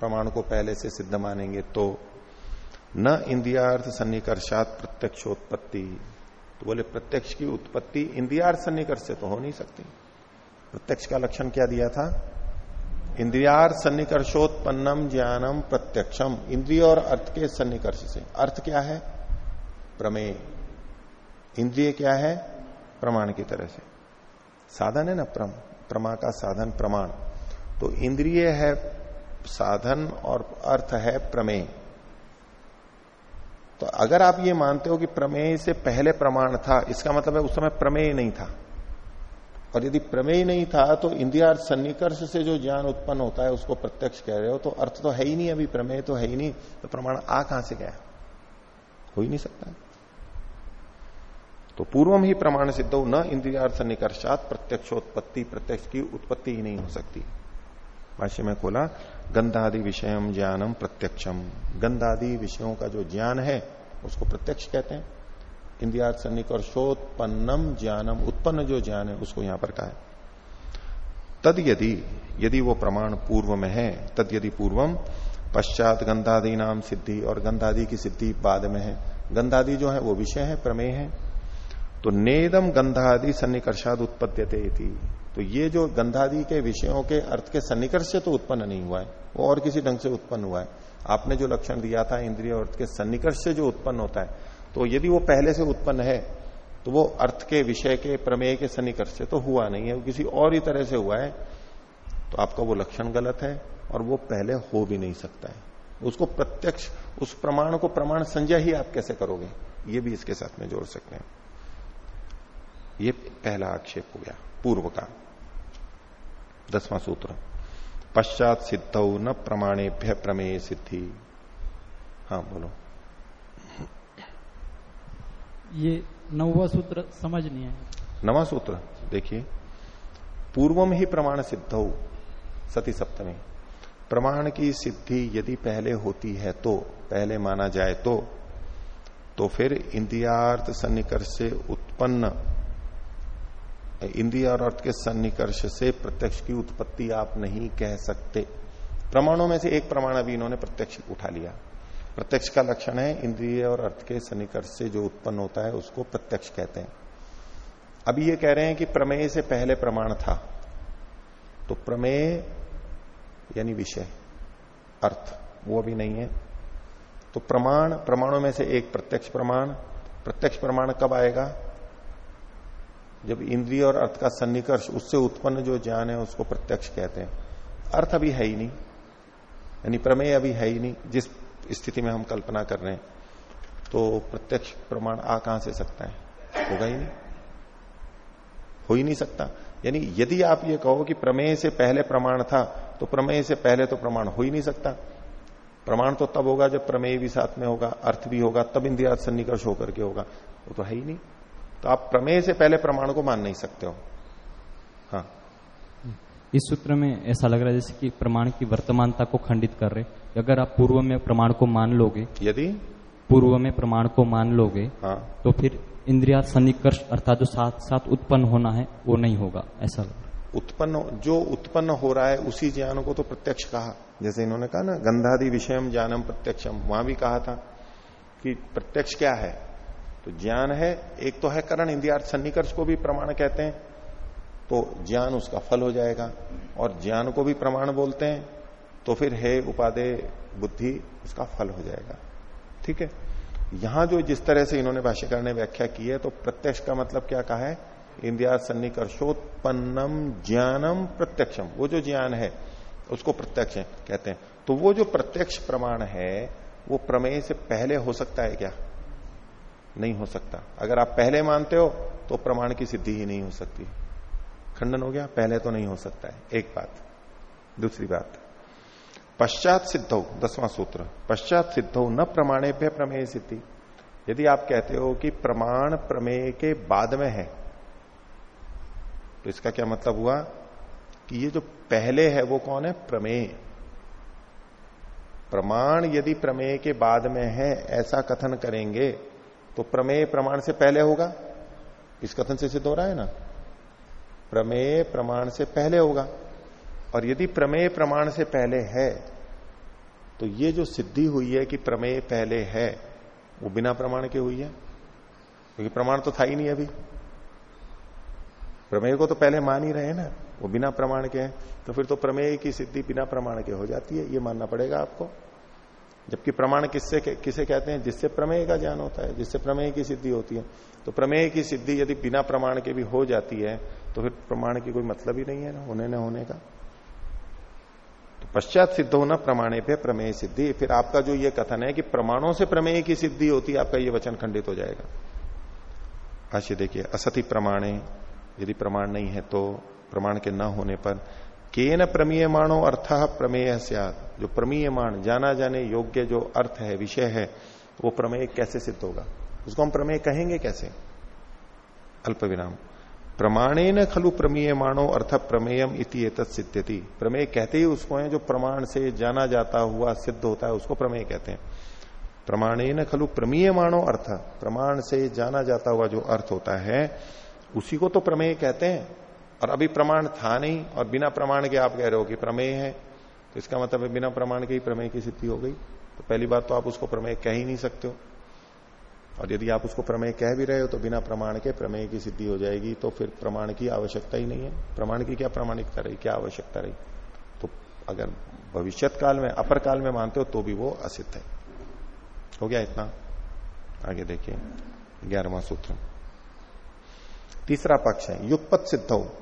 प्रमाण को पहले से सिद्ध मानेंगे तो न इंद्रियार्थ सन्निकर्षात प्रत्यक्षोत्पत्ति। तो बोले, प्रत्यक्ष की उत्पत्ति इंद्रियार्थ सन्निकर्ष से तो हो नहीं सकती। प्रत्यक्ष का लक्षण क्या दिया था? इंद्रियार सन्निकर्षोत्पन्नम ज्ञानम प्रत्यक्षम। इंद्रिय और अर्थ के सन्निकर्ष से। अर्थ क्या है? प्रमेय। इंद्रिय क्या है? प्रमाण की तरह से। साधन है ना प्रम, प्रमा का साधन, प्रमाण। तो इंद्रिय है, साधन और अर्थ है प्रमेय। तो अगर आप ये मानते हो कि प्रमेय से पहले प्रमाण था, इसका मतलब है उस समय प्रमेय नहीं था। और यदि प्रमेय नहीं था तो इंद्रिया सन्निकर्ष से जो ज्ञान उत्पन्न होता है, उसको प्रत्यक्ष कह रहे हो तो अर्थ तो है ही नहीं, अभी प्रमेय तो है ही नहीं तो प्रमाण आ कहाँ से गया? हो ही नहीं सकता। तो पूर्वम ही प्रमाण सिद्ध हो, न इंद्रियार्थ निकर्षात प्रत्यक्षोत्पत्ति, प्रत्यक्ष की उत्पत्ति ही नहीं हो सकती। भाष्य में खोला, गंधादि विषयम ज्ञानम प्रत्यक्षम गंधादि विषयों का जो ज्ञान है, उसको प्रत्यक्ष कहते हैं। इंद्रियार्थ सन्निकर्षोत्पन्नम ज्ञानम, उत्पन्न जो ज्ञान है, उसको यहाँ पर कहा है। तद यदि यदि वो प्रमाण पूर्व में है, तद यदि पूर्वम, पश्चात गंधादि नाम सिद्धि और गंधादि की सिद्धि बाद में है। गंधादि जो है, वो विषय है, प्रमेय है। तो नेदम गंधादि सन्निकर्षाद उत्पद्यते तो ये जो गंधादि के विषयों के अर्थ के सन्निकर्ष से तो उत्पन्न नहीं हुआ है, वो और किसी ढंग से उत्पन्न हुआ है। आपने जो लक्षण दिया था, इंद्रिय अर्थ के सन्निकर्ष से जो उत्पन्न होता है तो यदि वो पहले से उत्पन्न है तो वो अर्थ के, विषय के, प्रमेय के सन्निकर्ष से तो हुआ नहीं है, वो किसी और ही तरह से हुआ है तो आपका वो लक्षण गलत है और वो पहले हो भी नहीं सकता है। उसको प्रत्यक्ष, उस प्रमाण को प्रमाण संजय ही आप कैसे करोगे? ये भी इसके साथ में जोड़ सकते हैं। ये पहला आक्षेप हो गया, पूर्व का। दसवां सूत्र, पश्चात सिद्ध न प्रमाणेभ्य प्रमेय सिद्धि। हाँ बोलो। ये नौवा सूत्र समझ नहीं आया। नवा सूत्र, देखिए। पूर्वम ही प्रमाण सिद्ध हो, सती सप्तमी। प्रमाण की सिद्धि यदि पहले होती है तो पहले माना जाए तो तो फिर इंद्रियार्थ सन्निकर्ष से उत्पन्न इंद्रिय और अर्थ के सन्निकर्ष से प्रत्यक्ष की उत्पत्ति आप नहीं कह सकते। प्रमाणों में से एक प्रमाण अभी इन्होंने प्रत्यक्ष उठा लिया। प्रत्यक्ष का लक्षण है, इंद्रिय और अर्थ के सन्निकर्ष से जो उत्पन्न होता है, उसको प्रत्यक्ष कहते हैं। अभी ये कह रहे हैं कि प्रमेय से पहले प्रमाण था। तो प्रमेय यानी विषय, अर्थ, वो अभी नहीं है। तो प्रमाण, प्रमाणों में से एक प्रत्यक्ष प्रमाण प्रत्यक्ष प्रमाण कब आएगा? जब इंद्रिय और अर्थ का सन्निकर्ष, उससे उत्पन्न जो ज्ञान है, उसको प्रत्यक्ष कहते हैं। अर्थ अभी है ही नहीं, यानी प्रमेय अभी है ही नहीं। जिस स्थिति में हम कल्पना कर रहे हैं तो प्रत्यक्ष प्रमाण आ कहाँ से सकता है? होगा ही नहीं। हो ही नहीं सकता। यानी यदि आप ये कहो कि प्रमेय से पहले प्रमाण था तो प्रमेय से पहले तो प्रमाण हो ही नहीं सकता। प्रमाण तो तब होगा जब प्रमेय भी साथ में होगा, अर्थ भी होगा, तब इंद्रिया सन्निकर्ष होकर के होगा। वो तो है ही नहीं। तो आप प्रमेय से पहले प्रमाण को मान नहीं सकते हाँ। इस सूत्र में ऐसा लग रहा है जैसे कि प्रमाण की वर्तमानता को खंडित कर रहे अगर आप पूर्व में प्रमाण को मान लोगे यदि? पूर्व में प्रमाण को मान लोगे हाँ। तो फिर इंद्रिया सन्निकर्ष अर्थात जो साथ साथ उत्पन्न होना है वो नहीं होगा ऐसा लग रहा उत्पन्न जो उत्पन्न हो रहा है उसी ज्ञान को तो प्रत्यक्ष कहा। जैसे इन्होंने कहा ना गंधादि विषयम ज्ञानम प्रत्यक्षम वहाँ भी कहा था कि प्रत्यक्ष क्या है? तो ज्ञान है एक तो है करण इंद्रियार्थ सन्निकर्ष को भी प्रमाण कहते हैं। तो ज्ञान उसका फल हो जाएगा। और ज्ञान को भी प्रमाण बोलते हैं तो फिर हे उपादे बुद्धि उसका फल हो जाएगा। ठीक है? यहाँ जो जिस तरह से इन्होंने भाष्यकार ने व्याख्या की है तो प्रत्यक्ष का मतलब क्या कहा है? इंद्रिया सन्निकर्षोत्पन्नम ज्ञानम प्रत्यक्षम वो जो ज्ञान है उसको प्रत्यक्ष है, कहते हैं। तो वो जो प्रत्यक्ष प्रमाण है वो प्रमेय से पहले हो सकता है क्या? नहीं हो सकता। अगर आप पहले मानते हो तो प्रमाण की सिद्धि ही नहीं हो सकती। खंडन हो गया, पहले तो नहीं हो सकता है, एक बात। दूसरी बात, पश्चात सिद्ध, दसवां सूत्र, पश्चात सिद्ध न प्रमाणे पे प्रमेय सिद्धि। यदि आप कहते हो कि प्रमाण प्रमेय के बाद में है तो इसका क्या मतलब हुआ? कि ये जो पहले है, वो कौन है? प्रमेय। प्रमाण यदि प्रमेय के बाद में है, ऐसा कथन करेंगे तो प्रमेय प्रमाण से पहले होगा। इस कथन से सिद्ध हो रहा है ना? प्रमेय प्रमाण से पहले होगा। और यदि प्रमेय प्रमाण से पहले है तो ये जो सिद्धि हुई है कि प्रमेय पहले है, वो बिना प्रमाण के हुई है? क्योंकि प्रमाण तो था ही नहीं अभी। प्रमेय को तो पहले मान ही रहे ना, वो बिना प्रमाण के है। तो फिर तो प्रमेय की सिद्धि बिना प्रमाण के हो जाती है, ये मानना पड़ेगा आपको। जबकि प्रमाण किससे किसे कहते हैं? जिससे प्रमेय का ज्ञान होता है, जिससे प्रमेय की सिद्धि होती है। तो प्रमेय की सिद्धि यदि बिना प्रमाण के भी हो जाती है तो फिर प्रमाण की कोई मतलब ही नहीं है ना, होने न होने का। तो पश्चात सिद्ध होना प्रमाणे पे प्रमेय सिद्धि। फिर आपका जो ये कथन है कि प्रमाणों से प्रमेय की सिद्धि होती है, आपका ये वचन खंडित हो जाएगा। भाष्य देखिए, असति प्रमाणे, यदि प्रमाण नहीं है तो प्रमाण के न होने पर के केन प्रमीयमाणो अर्थ प्रमेय जो प्रमीयमाण, जाना जाने योग्य जो अर्थ है, विषय है, वो प्रमेय कैसे सिद्ध होगा? उसको हम प्रमेय कहेंगे कैसे? अल्प विराम। प्रमाणे न खलु प्रमीयमाणो अर्थ प्रमेयम इति एतत् सिद्ध्यति। प्रमेय कहते ही उसको है, जो प्रमाण से जाना जाता हुआ सिद्ध होता है, उसको प्रमेय कहते हैं। प्रमाणे न खलु प्रमीयमाणो अर्थ, प्रमाण से जाना जाता हुआ जो अर्थ होता है, उसी को तो प्रमेय कहते हैं। और अभी प्रमाण था नहीं, और बिना प्रमाण के आप कह रहे हो कि प्रमेय है तो इसका मतलब है बिना प्रमाण के ही प्रमेय की सिद्धि हो गई। तो पहली बात तो आप उसको प्रमेय कह ही नहीं सकते हो। और यदि आप उसको प्रमेय कह भी रहे हो तो बिना प्रमाण के प्रमेय की सिद्धि हो जाएगी तो फिर प्रमाण की आवश्यकता ही नहीं है। प्रमाण की क्या प्रमाणिकता रही? क्या आवश्यकता रही? तो अगर भविष्य काल में, अपर काल में मानते हो तो भी वो असिद्ध है। हो गया इतना? आगे देखिए, ग्यारहवा सूत्र। तीसरा पक्ष है युगपत सिद्ध। हो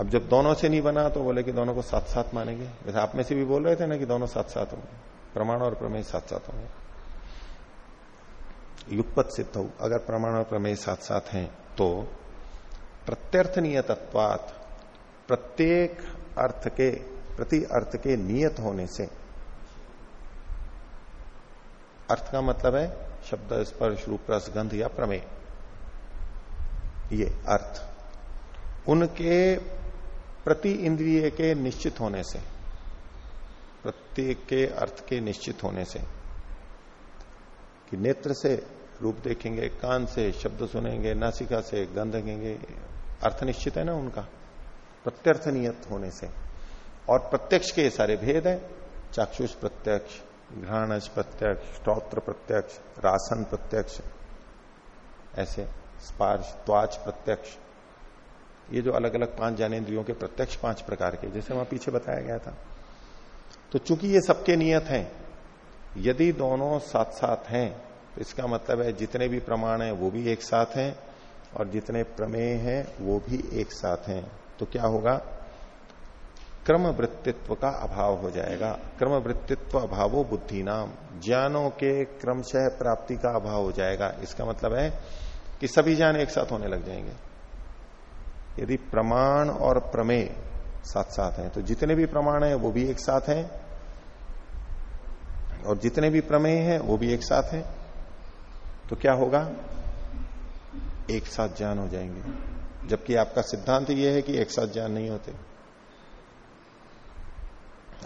अब जब दोनों से नहीं बना तो बोले कि दोनों को साथ साथ मानेंगे। जैसे आप में से भी बोल रहे थे ना कि दोनों साथ साथ होंगे। प्रमाण और प्रमेय साथ साथ होंगे। युगपत सिद्ध हो अगर प्रमाण और प्रमेय साथ साथ हैं तो प्रत्यर्थ नियतत्वात प्रत्येक अर्थ के, प्रति अर्थ के नियत होने से अर्थ का मतलब है शब्द, स्पर्श, रूप, रस, गंध या प्रमेय। ये अर्थ। उनके प्रति इंद्रिय के निश्चित होने से, प्रत्येक के अर्थ के निश्चित होने से कि नेत्र से रूप देखेंगे, कान से शब्द सुनेंगे, नासिका से गंध देखेंगे, अर्थ निश्चित है ना उनका? प्रत्यर्थ नियत होने से। और प्रत्यक्ष के सारे भेद है। चाक्षुष प्रत्यक्ष, घ्राणज प्रत्यक्ष स्त्रोत्र प्रत्यक्ष, रासन प्रत्यक्ष, ऐसे स्पर्श, त्वाच प्रत्यक्ष। ये जो अलग अलग पाँच ज्ञानेन्द्रियों के प्रत्यक्ष पाँच प्रकार के, जैसे वहाँ पीछे बताया गया था। तो चूँकि ये सबके नियत हैं यदि दोनों साथ साथ हैं तो इसका मतलब है जितने भी प्रमाण हैं वो भी एक साथ हैं, और जितने प्रमेय हैं वो भी एक साथ हैं। तो क्या होगा? क्रम वृत्तित्व का अभाव हो जाएगा। क्रम वृत्तित्व अभावो बुद्धि नाम ज्ञानों के क्रमशः प्राप्ति का अभाव हो जाएगा। इसका मतलब है कि सभी ज्ञान एक साथ होने लग जाएँगे। यदि प्रमाण और प्रमेय साथ साथ हैं तो जितने भी प्रमाण हैं वो भी एक साथ हैं और जितने भी प्रमेय हैं, वो भी एक साथ हैं। तो क्या होगा? एक साथ ज्ञान हो जाएँगे। जबकि आपका सिद्धांत यह है कि एक साथ ज्ञान नहीं होते।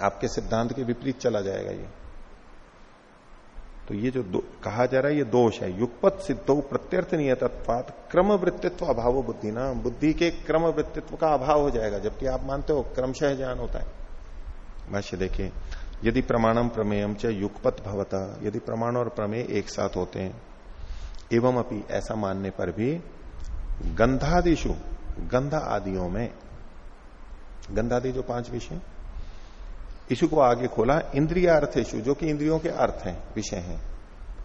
आपके सिद्धांत के विपरीत चला जाएगा ये। तो ये जो कहा जा रहा है, ये दोष है। युगपत सिद्धो प्रत्यर्थ नियतत्वात क्रम वृत्तित्व अभाव बुद्धि। ना, बुद्धि के क्रम वृत्तित्व का अभाव हो जाएगा। जबकि आप मानते हो, क्रमशः ज्ञान होता है। भाष्य देखिए यदि प्रमाणम प्रमेयम च युगपत भवता, यदि प्रमाण और प्रमेय एक साथ होते हैं, एवं अपनी ऐसा मानने पर भी गंधादिशु गंधा आदियों में, गंधादि जो पाँच विषय इशु को आगे खोला इंद्रिय अर्थेशु जो कि इंद्रियों के अर्थ हैं, विषय हैं।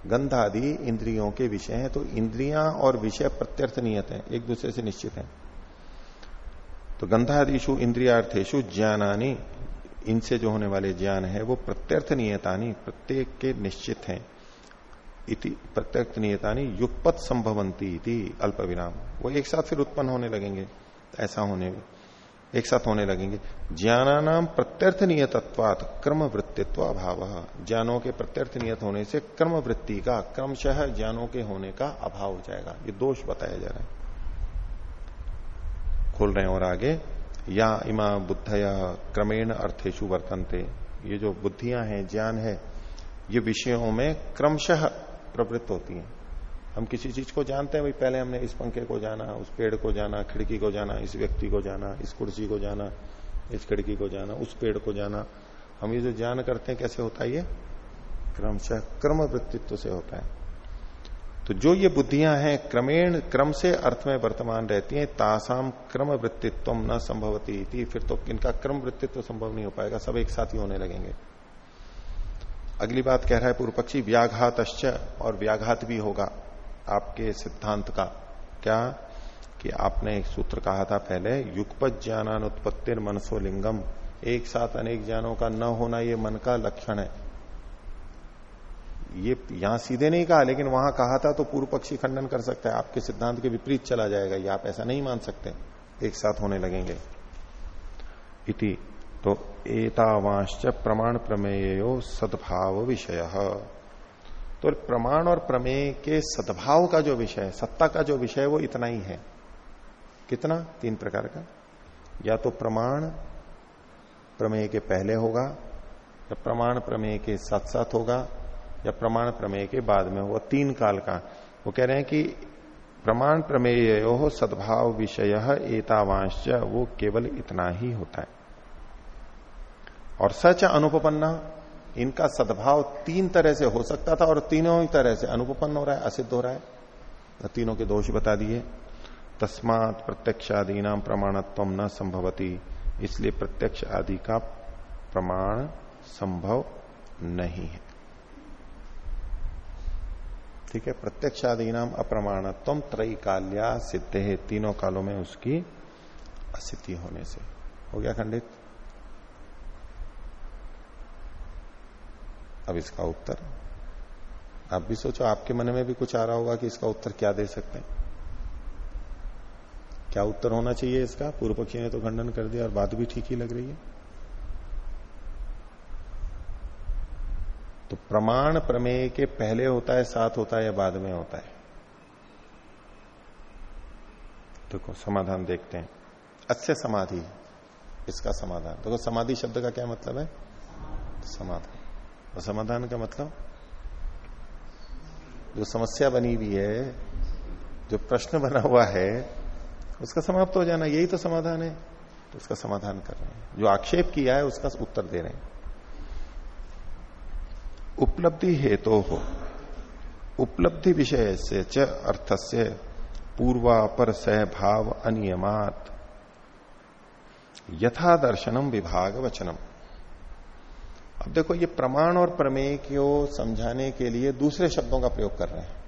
गंधादि इंद्रियों के विषय हैं तो इंद्रियाँ और विषय प्रत्यर्थ नियत है, एक दूसरे से निश्चित है। तो गंधादिशु इंद्रियार्थेशु ज्ञानानी इनसे जो होने वाले ज्ञान है, वो प्रत्यर्थ नियतानी, प्रत्येक के निश्चित हैं। इति, प्रत्यर्थ नियतानी युगपत संभवंती इति अल्प विराम वो एक साथ फिर उत्पन्न होने लगेंगे, ऐसा होने, एक साथ होने लगेंगे। ज्ञानानाम प्रत्यर्थ नियतत्वात क्रम वृत्तित्व अभाव। ज्ञानों के प्रत्यर्थ नियत होने से क्रम वृत्ति का, क्रमशः ज्ञानों के होने का अभाव हो जाएगा। ये दोष बताया जा रहा है। खोल रहे हैं और आगे। या इमा बुद्धया क्रमेण अर्थेशु वर्तनते। ये जो बुद्धियाँ हैं, ज्ञान है, ये विषयों में क्रमशः प्रवृत्त होती हैं। हम किसी चीज़ को जानते हैं, भाई, पहले हमने इस पंखे को जाना, उस पेड़ को जाना, खिड़की को जाना, इस व्यक्ति को जाना, इस कुर्सी को जाना, इस खिड़की को जाना, उस पेड़ को जाना। हम ये जो ज्ञान करते हैं, कैसे होता है ये? क्रमशः क्रम वृत्तित्व से होता है। तो जो ये बुद्धियाँ हैं, क्रमेण, क्रम से अर्थ में वर्तमान रहती हैं, तासाम क्रम वृत्तित्व न संभवती थी फिर तो इनका क्रम वृत्तित्व संभव नहीं हो पाएगा, सब एक साथ ही होने लगेंगे। अगली बात कह रहा है पूर्व पक्षी व्याघात और व्याघात भी होगा आपके सिद्धांत का। क्या? कि आपने एक सूत्र कहा था पहले युगपत ज्ञानान उत्पत्ति मनसो लिंगम एक साथ अनेक ज्ञानों का न होना ये मन का लक्षण है। ये यहाँ सीधे नहीं कहा, लेकिन वहाँ कहा था तो पूर्व पक्षी खंडन कर सकता है। आपके सिद्धांत के विपरीत चला जाएगा, ये आप ऐसा नहीं मान सकते। एक साथ होने लगेंगे। इति तो एतावांश्च प्रमाण प्रमेयो सद्भाव विषय। तो प्रमाण और प्रमेय के सद्भाव का जो विषय है, सत्ता का जो विषय वो इतना ही है। कितना? तीन प्रकार का। या तो प्रमाण प्रमेय के पहले होगा, या प्रमाण प्रमेय के साथ साथ होगा या प्रमाण प्रमेय के बाद में होगा तीन काल का। वो कह रहे हैं कि प्रमाण प्रमेय हो सद्भाव विषय एतावांश वो केवल इतना ही होता है। और सच अनुपन्ना इनका सद्भाव तीन तरह से हो सकता था और तीनों ही तरह से अनुपन्न हो रहा है, असिद्ध हो रहा है। तीनों के दोष बता दिए। तस्मात प्रत्यक्ष आदि नाम प्रमाणत्व न संभवती, इसलिए प्रत्यक्ष आदि का प्रमाण संभव नहीं है। ठीक है प्रत्यक्ष आदि नाम अप्रमाणत्व त्रय काल्या सिद्ध। है तीनों कालों में उसकी अस्थिति होने से। हो गया खंडित? अब इसका उत्तर? आप भी सोचो, आपके मन में भी कुछ आ रहा होगा कि इसका उत्तर क्या दे सकते हैं। क्या उत्तर होना चाहिए इसका? पूर्व पक्षी ने तो खंडन कर दिया और बात भी ठीक ही लग रही है। तो प्रमाण प्रमेय के पहले होता है, साथ होता है या बाद में होता है? देखो, समाधान देखते हैं। अच्छे समाधि, इसका समाधान। देखो, समाधि शब्द का क्या मतलब है? समाधान। और समाधान का मतलब? जो समस्या बनी हुई है, जो प्रश्न बना हुआ है, उसका समाप्त हो जाना, यही तो समाधान है। तो उसका समाधान कर रहे हैं। जो आक्षेप किया है, उसका उत्तर दे रहे हैं। उपलब्धि हेतु तो हो। उपलब्धि विषय से च से पूर्वापर सहभाव अनियमात। यथा दर्शनम विभाग वचनम। अब देखो, ये प्रमाण और प्रमेय को समझाने के लिए दूसरे शब्दों का प्रयोग कर रहे हैं।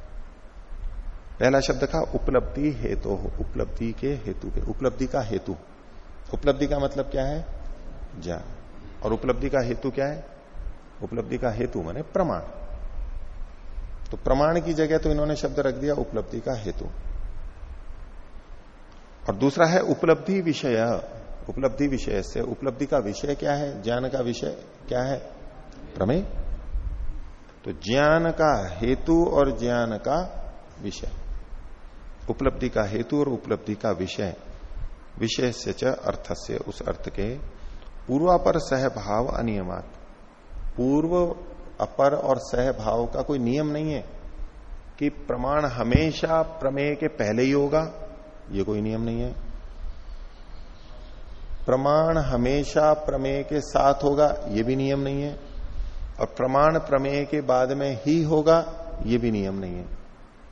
पहला शब्द था उपलब्धि हेतु हो, उपलब्धि के हेतु के, उपलब्धि का हेतु। उपलब्धि का मतलब क्या है? ज्ञान। और उपलब्धि का हेतु क्या है? उपलब्धि का हेतु माने प्रमाण। तो प्रमाण की जगह तो इन्होंने शब्द रख दिया, उपलब्धि का हेतु। और दूसरा है उपलब्धि विषय। उपलब्धि विषय से उपलब्धि का विषय क्या है? ज्ञान का विषय क्या है? प्रमेय। तो ज्ञान का हेतु और ज्ञान का विषय। उपलब्धि का हेतु और उपलब्धि का विषय। विषय से च अर्थ से उस अर्थ के पूर्वापर सहभाव अनियमात। पूर्व, अपर और सहभाव का कोई नियम नहीं है कि प्रमाण हमेशा प्रमेय के पहले ही होगा, ये कोई नियम नहीं है। प्रमाण हमेशा प्रमेय के साथ होगा, ये भी नियम नहीं है। और प्रमाण प्रमेय के बाद में ही होगा, ये भी नियम नहीं है।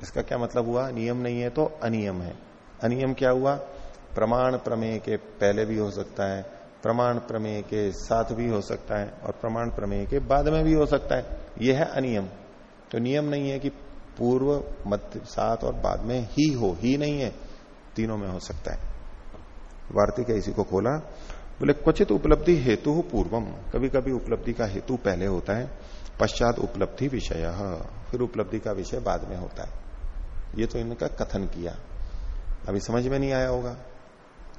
इसका क्या मतलब हुआ? नियम नहीं है तो अनियम है। अनियम क्या हुआ? प्रमाण प्रमेय के पहले भी हो सकता है प्रमाण प्रमेय के साथ भी हो सकता है और प्रमाण प्रमेय के बाद में भी हो सकता है। यह है अनियम। तो नियम नहीं है कि पूर्व, मध्य साथ और बाद में ही हो, ही नहीं है। तीनों में हो सकता है। वार्तिक इसी को खोला। बोले, क्वचित उपलब्धि हेतु पूर्वम। कभी कभी उपलब्धि का हेतु पहले होता है, पश्चात उपलब्धि विषय। फिर उपलब्धि का विषय बाद में होता है। ये तो इनका कथन किया। अभी समझ में नहीं आया होगा।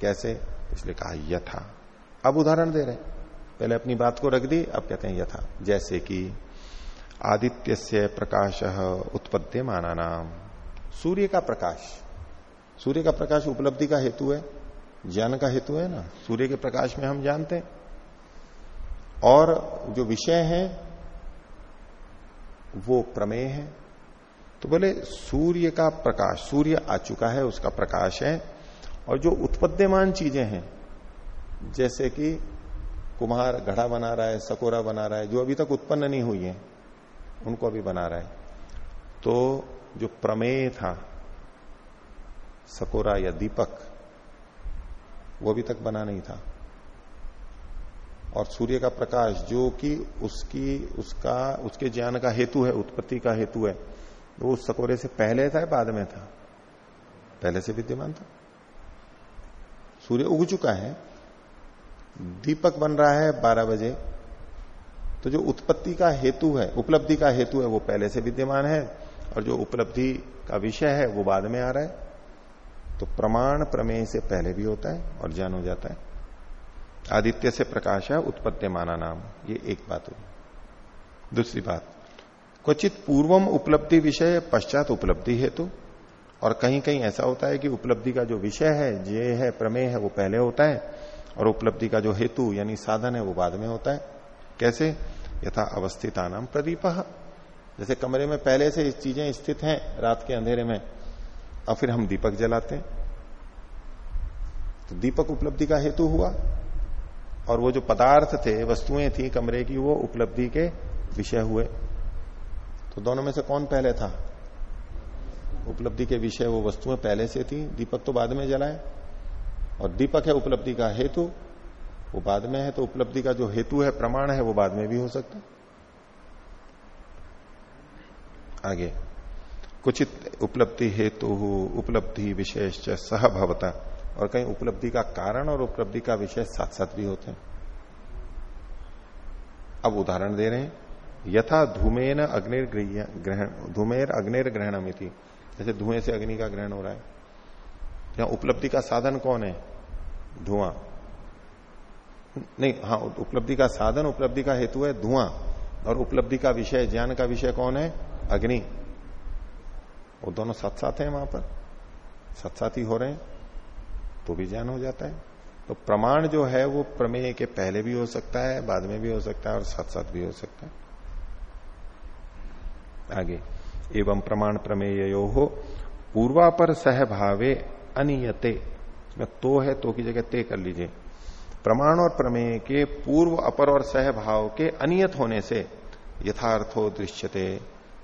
कैसे? इसलिए कहा, यथा। अब उदाहरण दे रहे हैं। पहले अपनी बात को रख दी, अब कहते हैं यथा। जैसे कि आदित्य से प्रकाश उत्पत्ति माना नाम सूर्य का प्रकाश। सूर्य का प्रकाश उपलब्धि का हेतु है, ज्ञान का हेतु है ना? सूर्य के प्रकाश में हम जानते हैं। और जो विषय है, वो प्रमेय है। तो बोले, सूर्य का प्रकाश, सूर्य आ चुका है, उसका प्रकाश है, और जो उत्पद्यमान चीज़ें हैं जैसे कि कुम्हार घड़ा बना रहा है, सकोरा बना रहा है, जो अभी तक उत्पन्न नहीं हुई है, उनको अभी बना रहा है। तो जो प्रमेय था, सकोरा या दीपक, वो अभी तक बना नहीं था। और सूर्य का प्रकाश, जो कि उसकी, उसका, उसके ज्ञान का हेतु है, उत्पत्ति का हेतु है, वो उस सकोरे से पहले था बाद में था? पहले से विद्यमान था। सूर्य उग चुका है दीपक बन रहा है 12 बजे। तो जो उत्पत्ति का हेतु है, उपलब्धि का हेतु है, वो पहले से विद्यमान है और जो उपलब्धि का विषय है, वो बाद में आ रहा है। तो प्रमाण प्रमेय से पहले भी होता है और ज्ञान हो जाता है। आदित्य से प्रकाश है, उत्पत्ति माना नाम। ये एक बात हुई। दूसरी बात, क्वचित पूर्वम उपलब्धि विषय, पश्चात उपलब्धि हेतु। और कहीं कहीं ऐसा होता है कि उपलब्धि का जो विषय है जे है, प्रमेय है, वो पहले होता है। और उपलब्धि का जो हेतु यानी साधन है, वो बाद में होता है। कैसे? यथा अवस्थिता नाम प्रदीप। जैसे कमरे में पहले से चीज़ें स्थित हैं, रात के अंधेरे में, और फिर हम दीपक जलाते हैं। तो दीपक उपलब्धि का हेतु हुआ, और वो जो पदार्थ थे, वस्तुएँ थी कमरे की, वो उपलब्धि के विषय हुए। तो दोनों में से कौन पहले था? उपलब्धि के विषय, वो वस्तुएँ पहले से थी। दीपक तो बाद में जलाए। और दीपक है उपलब्धि का हेतु, वो बाद में है तो उपलब्धि का जो हेतु है, प्रमाण है, वो बाद में भी हो सकता है। आगे, कुचित उपलब्धि हेतु, उपलब्धि विशेष सह भवता, और कहीं उपलब्धि का कारण और उपलब्धि का विषय साथ साथ भी होते हैं। अब उदाहरण दे रहे हैं, यथा धूमेन अग्निर ग्रहण, धूमेर अग्निर ग्रहणमिति जैसे धुएँ से अग्नि का ग्रहण हो रहा है यहाँ उपलब्धि का साधन कौन है? धुआँ। नहीं हाँ उपलब्धि का साधन, उपलब्धि का हेतु है धुआँ। और उपलब्धि का विषय, ज्ञान का विषय कौन है? अग्नि। वो दोनों साथ साथ हैं वहाँ पर। साथ साथ ही हो रहे हैं तो भी ज्ञान हो जाता है। तो प्रमाण जो है, वो प्रमेय के पहले भी हो सकता है, बाद में भी हो सकता है, और साथ साथ भी हो सकता है। आगे। एवं प्रमाण प्रमेय हो पूर्वापर सहभावे अनियते। तो है तो की जगह ते कर लीजिए। प्रमाण और प्रमेय के पूर्व, अपर और सहभाव के अनियत होने से यथार्थो दृश्यते।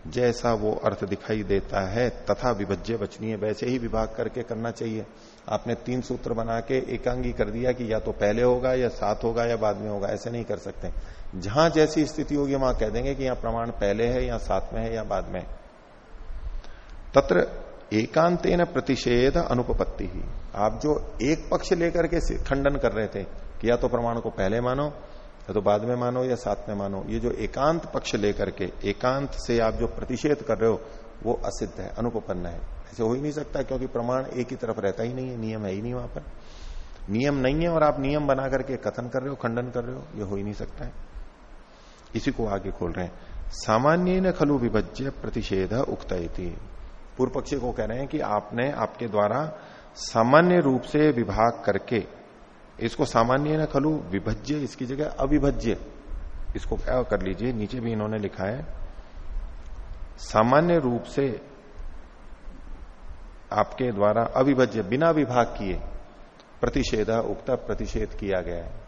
जैसा वो अर्थ दिखाई देता है, तथा विभज्य वचनीय। वैसे ही विभाग करके करना चाहिए। आपने तीन सूत्र बना के एकांगी कर दिया कि या तो पहले होगा, या साथ होगा, या बाद में होगा। ऐसे नहीं कर सकते। जहाँ जैसी स्थिति होगी, वहाँ कह देंगे कि यहाँ प्रमाण पहले है या साथ में है या बाद में तत्र एकांतेन प्रतिषेध अनुपपत्ति ही। आप जो एक पक्ष लेकर के खंडन कर रहे थे कि या तो प्रमाण को पहले मानो, या तो बाद में मानो, या साथ में मानो, ये जो एकांत पक्ष लेकर के, एकांत से आप जो प्रतिषेध कर रहे हो, वो असिद्ध है, अनुपन्न है। ऐसे हो ही नहीं सकता, क्योंकि प्रमाण एक ही तरफ़ रहता ही नहीं है, नियम है ही नहीं वहाँ पर। नियम नहीं है और आप नियम बना करके कथन कर रहे हो, खंडन कर रहे हो, ये हो ही नहीं सकता है। इसी को आगे खोल रहे हैं। सामान्य न खलु विभज्य प्रतिषेध उक्त पूर्व पक्षी को कह रहे हैं कि आपने आपके द्वारा सामान्य रूप से विभाग करके इसको सामान्य न खलु विभज्य, इसकी जगह अविभज्य, इसको क्या कर लीजिए, नीचे भी इन्होंने लिखा है, सामान्य रूप से आपके द्वारा अविभज्य, बिना विभाग किए प्रतिषेध, उक्ता प्रतिषेध किया गया है।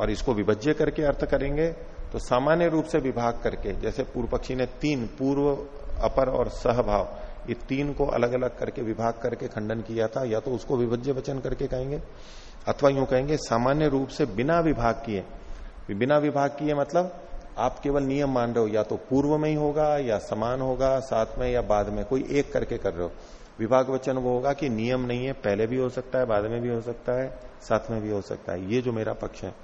और इसको विभज्य करके अर्थ करेंगे तो सामान्य रूप से विभाग करके, जैसे पूर्व पक्षी ने तीन, पूर्व, अपर और सहभाव, ये तीन को अलग अलग करके विभाग करके खंडन किया था, या तो उसको विभज्य वचन करके कहेंगे, अथवा यूँ कहेंगे, सामान्य रूप से बिना विभाग किए। बिना विभाग किए मतलब आप केवल नियम मान रहे हो, या तो पूर्व में ही होगा, या समान होगा, साथ में या बाद में, कोई एक करके कर रहे हो। विभाग वचन वो होगा कि नियम नहीं है, पहले भी हो सकता है, बाद में भी हो सकता है, साथ में भी हो सकता है। ये जो मेरा पक्ष है।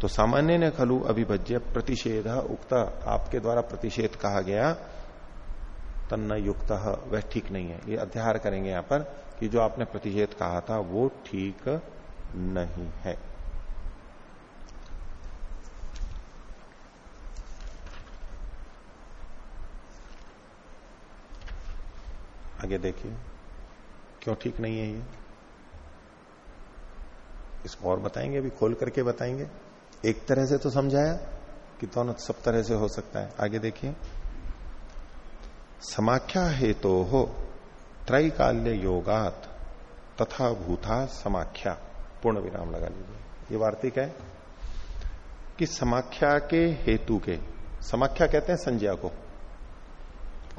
तो सामान्य ने खलु अभिभज्य प्रतिषेध उक्त आपके द्वारा प्रतिषेध कहा गया, तन्न युक्त, वह ठीक नहीं है। ये अध्यार करेंगे यहाँ पर कि जो आपने प्रतिषेध कहा था, वो ठीक नहीं है। आगे देखिए, क्यों ठीक नहीं है ये? इसको और बताएँगे, अभी खोल करके बताएँगे। एक तरह से तो समझाया कि दोनों सब तरह से हो सकता है। आगे देखिए। समाख्या हेतु तो हो, त्रैकाल्य योगात, तथा भूता समाख्या। पूर्ण विराम लगा लीजिए। ये वार्तिक है कि समाख्या के हेतु के, समाख्या कहते हैं संज्ञा को।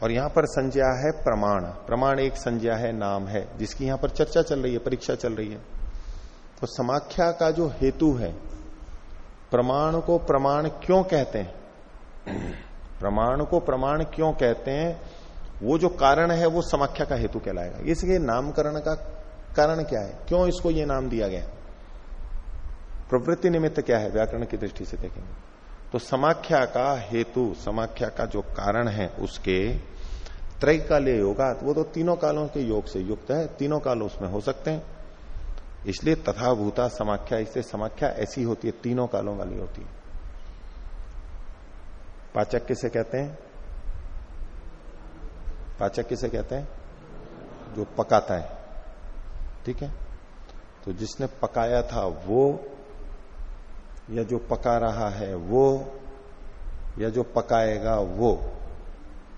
और यहाँ पर संज्ञा है प्रमाण। प्रमाण एक संज्ञा है, नाम है, जिसकी यहाँ पर चर्चा चल रही है, परीक्षा चल रही है। तो समाख्या का जो हेतु है प्रमाण को प्रमाण क्यों कहते हैं? प्रमाण को प्रमाण क्यों कहते हैं? वो जो कारण है, वो समाख्या का हेतु कहलाएगा। इसलिए नामकरण का कारण क्या है? क्यों इसको ये नाम दिया गया? प्रवृत्ति निमित्त क्या है? व्याकरण की दृष्टि से देखेंगे। तो समाख्या का हेतु, समाख्या का जो कारण है, उसके त्रय काले योगा वो तो तीनों कालों के योग से युक्त है, तीनों काल उसमें हो सकते हैं। इसलिए तथा भूता समाख्या, इससे समाख्या ऐसी होती है, तीनों कालों वाली होती है। पाचक किसे कहते हैं? पाचक किसे कहते हैं? जो पकाता है। ठीक है? तो जिसने पकाया था वो, या जो पका रहा है वो, या जो पकाएगा वो,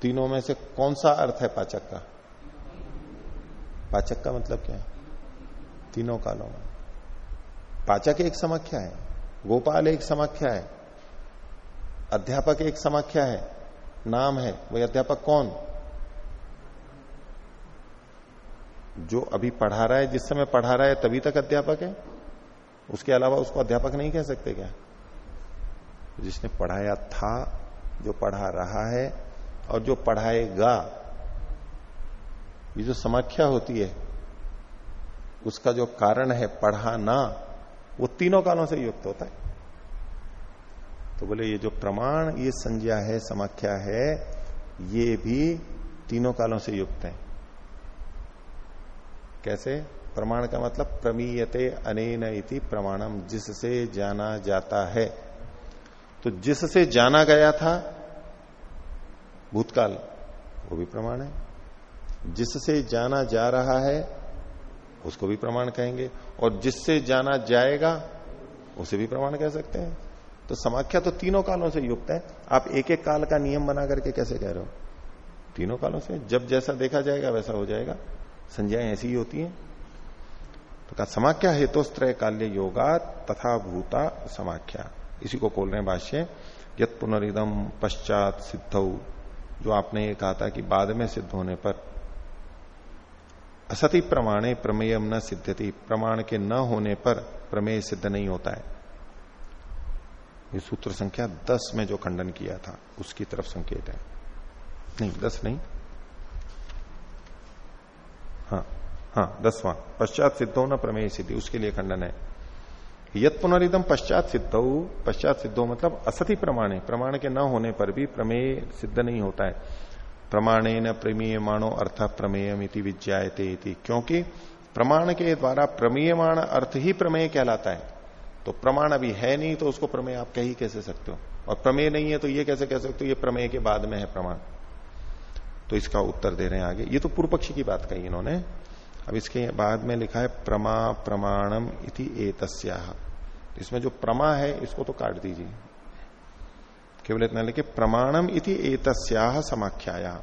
तीनों में से कौन सा अर्थ है पाचक का? पाचक का मतलब क्या है? तीनों कालों में। पाचक एक समाख्या है, गोपाल एक समाख्या है, अध्यापक एक समाख्या है, नाम है, वही अध्यापक कौन? जो अभी पढ़ा रहा है, जिस समय पढ़ा रहा है, तभी तक अध्यापक है? उसके अलावा उसको अध्यापक नहीं कह सकते क्या? जिसने पढ़ाया था, जो पढ़ा रहा है, और जो पढ़ाएगा, ये जो समाख्या होती है उसका जो कारण है पढ़ाना, वो तीनों कालों से युक्त होता है। तो बोले, ये जो प्रमाण, ये संज्ञा है, समाख्या है, ये भी तीनों कालों से युक्त है। कैसे? प्रमाण का मतलब प्रमीयते अनेन इति प्रमाणम, जिससे जाना जाता है। तो जिससे जाना गया था, भूतकाल, वो भी प्रमाण है। जिससे जाना जा रहा है उसको भी प्रमाण कहेंगे और जिससे जाना जाएगा, उसे भी प्रमाण कह सकते हैं। तो समाख्या तो तीनों कालों से युक्त है। आप एक एक काल का नियम बना करके कैसे कह रहे हो? तीनों कालों से। जब जैसा देखा जाएगा, वैसा हो जाएगा। संज्ञाएँ ऐसी ही होती हैं। तो कहा, समाख्या हेतुस्त्रय काल्य योगा तथा भूता समाख्या। इसी को खोल रहे भाष्य। यत पुनरिदम पश्चात सिद्ध। जो आपने ये कहा था कि बाद में सिद्ध होने पर असति प्रमाणे प्रमेयम न सिद्धति प्रमाण के न होने पर प्रमेय सिद्ध नहीं होता है। ये सूत्र संख्या दस में जो खंडन किया था, उसकी तरफ़ संकेत है। नहीं, दस नहीं। हाँ हाँ दसवां। पश्चात सिद्धो न प्रमेय सिद्धि, उसके लिए खंडन है। यद पुनरिदम पश्चात सिद्ध, पश्चात सिद्धो मतलब असति प्रमाणे। प्रमाण के न होने पर भी प्रमेय सिद्ध नहीं होता है। प्रमाणे न प्रमीयमाणो अर्थ प्रमेयमिति विज्ञाते क्योंकि प्रमाण के द्वारा प्रमेयमाण अर्थ ही प्रमेय कहलाता है। तो प्रमाण अभी है नहीं तो उसको प्रमेय आप कह ही कैसे सकते हो? और प्रमेय नहीं है तो ये कैसे कह सकते हो, ये प्रमेय के बाद में है प्रमाण? तो इसका उत्तर दे रहे हैं आगे। ये तो पूर्व पक्षी की बात कही इन्होंने। अब इसके बाद में लिखा है, प्रमा प्रमाणम इति एतस्या। इसमें जो प्रमा है, इसको तो काट दीजिए। केवल इतना लिखे प्रमाणम इति एतस्या समाख्याया।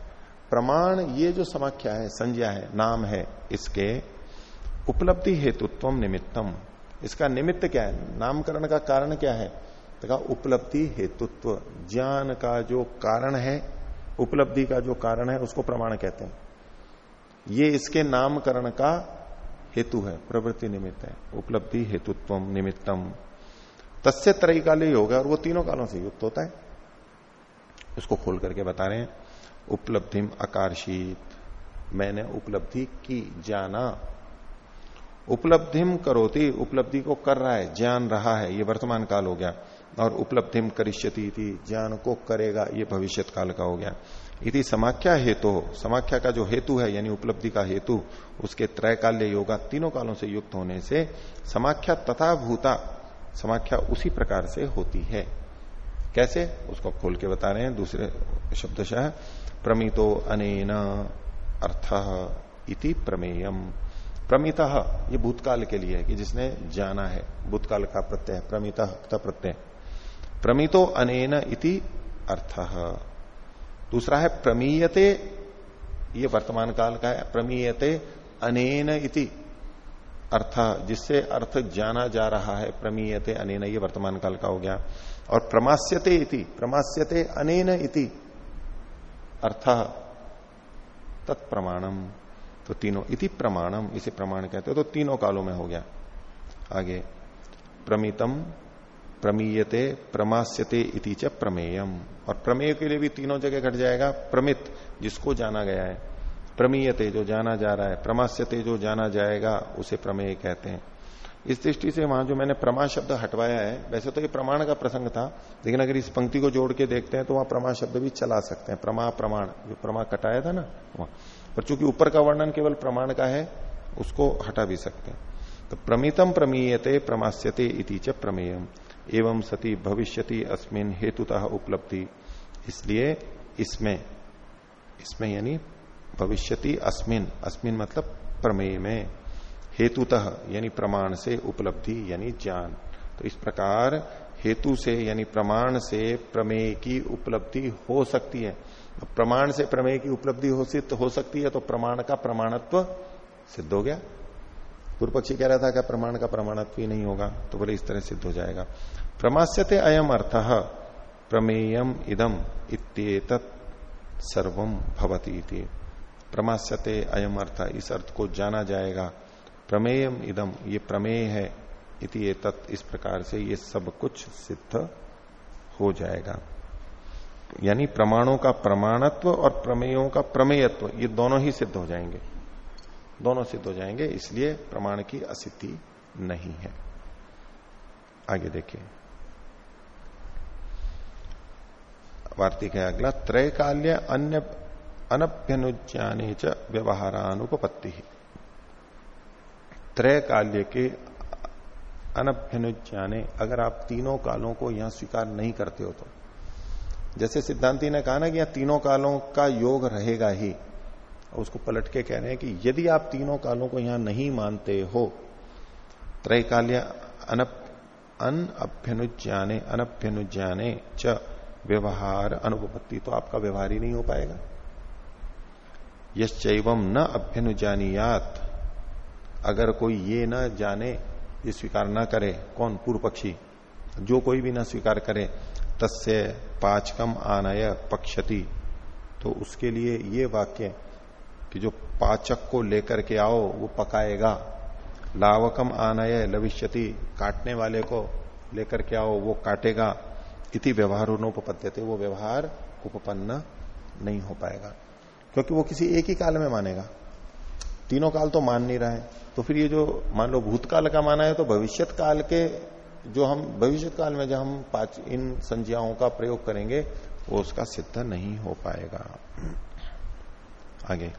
प्रमाण ये जो समाख्या है, संज्ञा है, नाम है, इसके उपलब्धि हेतुत्व निमित्तम। इसका निमित्त क्या है? नामकरण का कारण क्या है? तो कहा, उपलब्धि हेतुत्व। ज्ञान का जो कारण है, उपलब्धि का जो कारण है, उसको प्रमाण कहते हैं। ये इसके नामकरण का हेतु है, प्रवृत्ति निमित्त है। उपलब्धि हेतुत्व निमित्तम। तस्य त्रय काले होगा और वो तीनों कालों से युक्त होता है। उसको खोल करके बता रहे हैं, उपलब्धिम आकार्षित मैंने उपलब्धि की जाना। उपलब्धिम करोती, उपलब्धि को कर रहा है ज्ञान रहा है, ये वर्तमान काल हो गया। और उपलब्धिम करिष्यति थी ज्ञान को करेगा, ये भविष्य काल का हो गया। यदि समाख्या हेतु हो समाख्या का जो हेतु है, यानी उपलब्धि का हेतु, उसके त्रैकाल्य योगा तीनों कालों से युक्त होने से समाख्या तथा भूता, समाख्या उसी प्रकार से होती है। कैसे? उसको खोल के बता रहे हैं। दूसरे शब्दशाह प्रमितो अनेन अर्थ इति प्रमेयम। प्रमित, ये भूतकाल के लिए है कि जिसने जाना है। भूतकाल का प्रत्यय, प्रमित प्रत्यय। प्रमितो अनेन इति अर्थ। दूसरा है, प्रमीयते, ये वर्तमान काल का है। प्रमीयते अनेन इति अर्थ, जिससे अर्थ जाना जा रहा है। प्रमीयते अनेन, ये वर्तमान काल का हो गया। और प्रमास्यते इति, प्रमास्यते अनेन इति। अर्थ तत्प्रमाणम। तो तीनों, इति प्रमाणम, इसे प्रमाण कहते हैं तो तीनों कालों में हो गया। आगे, प्रमितम, प्रमीयते, प्रमास्यते इति च प्रमेयम। और प्रमेय के लिए भी तीनों जगह घट जाएगा। प्रमित, जिसको जाना गया है। प्रमीयते जो जाना जा रहा है, प्रमास्यते जो जाना जाएगा, उसे प्रमेय कहते हैं। इस दृष्टि से वहाँ जो मैंने प्रमा शब्द हटवाया है, वैसे तो ये प्रमाण का प्रसंग था, लेकिन अगर इस पंक्ति को जोड़ के देखते हैं तो वहाँ प्रमा शब्द भी चला सकते हैं। प्रमा प्रमाण, जो प्रमा कटाया था ना, वहाँ। पर चूँकि ऊपर का वर्णन केवल प्रमाण का है, उसको हटा भी सकते हैं। तो प्रमितम प्रमीयते प्रमास्यते इति च प्रमेयम। एवं सती भविष्यति अस्मिन हेतुतः उपलब्धि। इसलिए इसमें इसमें यानी भविष्यति अस्मिन अस्मिन मतलब प्रमेय में। हेतुतः यानी प्रमाण से उपलब्धि यानी ज्ञान। तो इस प्रकार हेतु से यानी प्रमाण से प्रमेय की उपलब्धि हो सकती है। प्रमाण से प्रमेय की उपलब्धि हो, हो सकती है तो प्रमाण का प्रमाणत्व सिद्ध हो गया। पूर्व पक्षी कह रहा था कि प्रमाण का प्रमाणत्व ही नहीं होगा तो बोले इस तरह सिद्ध हो जाएगा। प्रमास्यते अयम अर्थ प्रमेयम इदम इत्येत सर्वम भवती प्रमास्यते अयम अर्थ इस अर्थ को जाना जाएगा। प्रमेयम इदम, ये प्रमेय है, इति तत् इस प्रकार से ये सब कुछ सिद्ध हो जाएगा। यानी प्रमाणों का प्रमाणत्व और प्रमेयों का प्रमेयत्व, ये दोनों ही सिद्ध हो जाएँगे। दोनों सिद्ध हो जाएँगे, इसलिए प्रमाण की असिद्धि नहीं है। आगे देखिए। वार्तिक है अगला, त्रैकाल्य अन्य, अनभ्यनुज्ञाने च व्यवहारानुपत्ति त्रय काल्य के अनभ्यनुज्ञाने अगर आप तीनों कालों को यहाँ स्वीकार नहीं करते हो तो। जैसे सिद्धांति ने कहा ना कि यहाँ तीनों कालों का योग रहेगा ही उसको पलट के कह रहे हैं कि यदि आप तीनों कालों को यहाँ नहीं मानते हो त्रैकाल्य अनप अन अभ्यनुज्ञाने अनभ्यनुज्ञाने च व्यवहार अनुपत्ति तो आपका व्यवहार ही नहीं हो पाएगा। यश्चैवम न अभ्यनुजानियात अगर कोई ये न जाने, ये स्वीकार ना करे, कौन पूर्व पक्षी? जो कोई भी ना स्वीकार करे, तस्य पाचकम आनय पक्षति। तो उसके लिए ये वाक्य कि जो पाचक को लेकर के आओ, वो पकाएगा। लावकम आनय लविष्यति, काटने वाले को लेकर के आओ, वो काटेगा। इति व्यवहार उनोपद्यते वो व्यवहार उपपन्न नहीं हो पाएगा। क्योंकि वो किसी एक ही काल में मानेगा। तीनों काल तो मान नहीं रहा है। तो फिर ये जो मान लो भूतकाल का माना है तो भविष्यत काल के जो हम भविष्य काल में जब हम पाँच, इन संज्ञाओं का प्रयोग करेंगे, वो उसका सिद्ध नहीं हो पाएगा। आगे।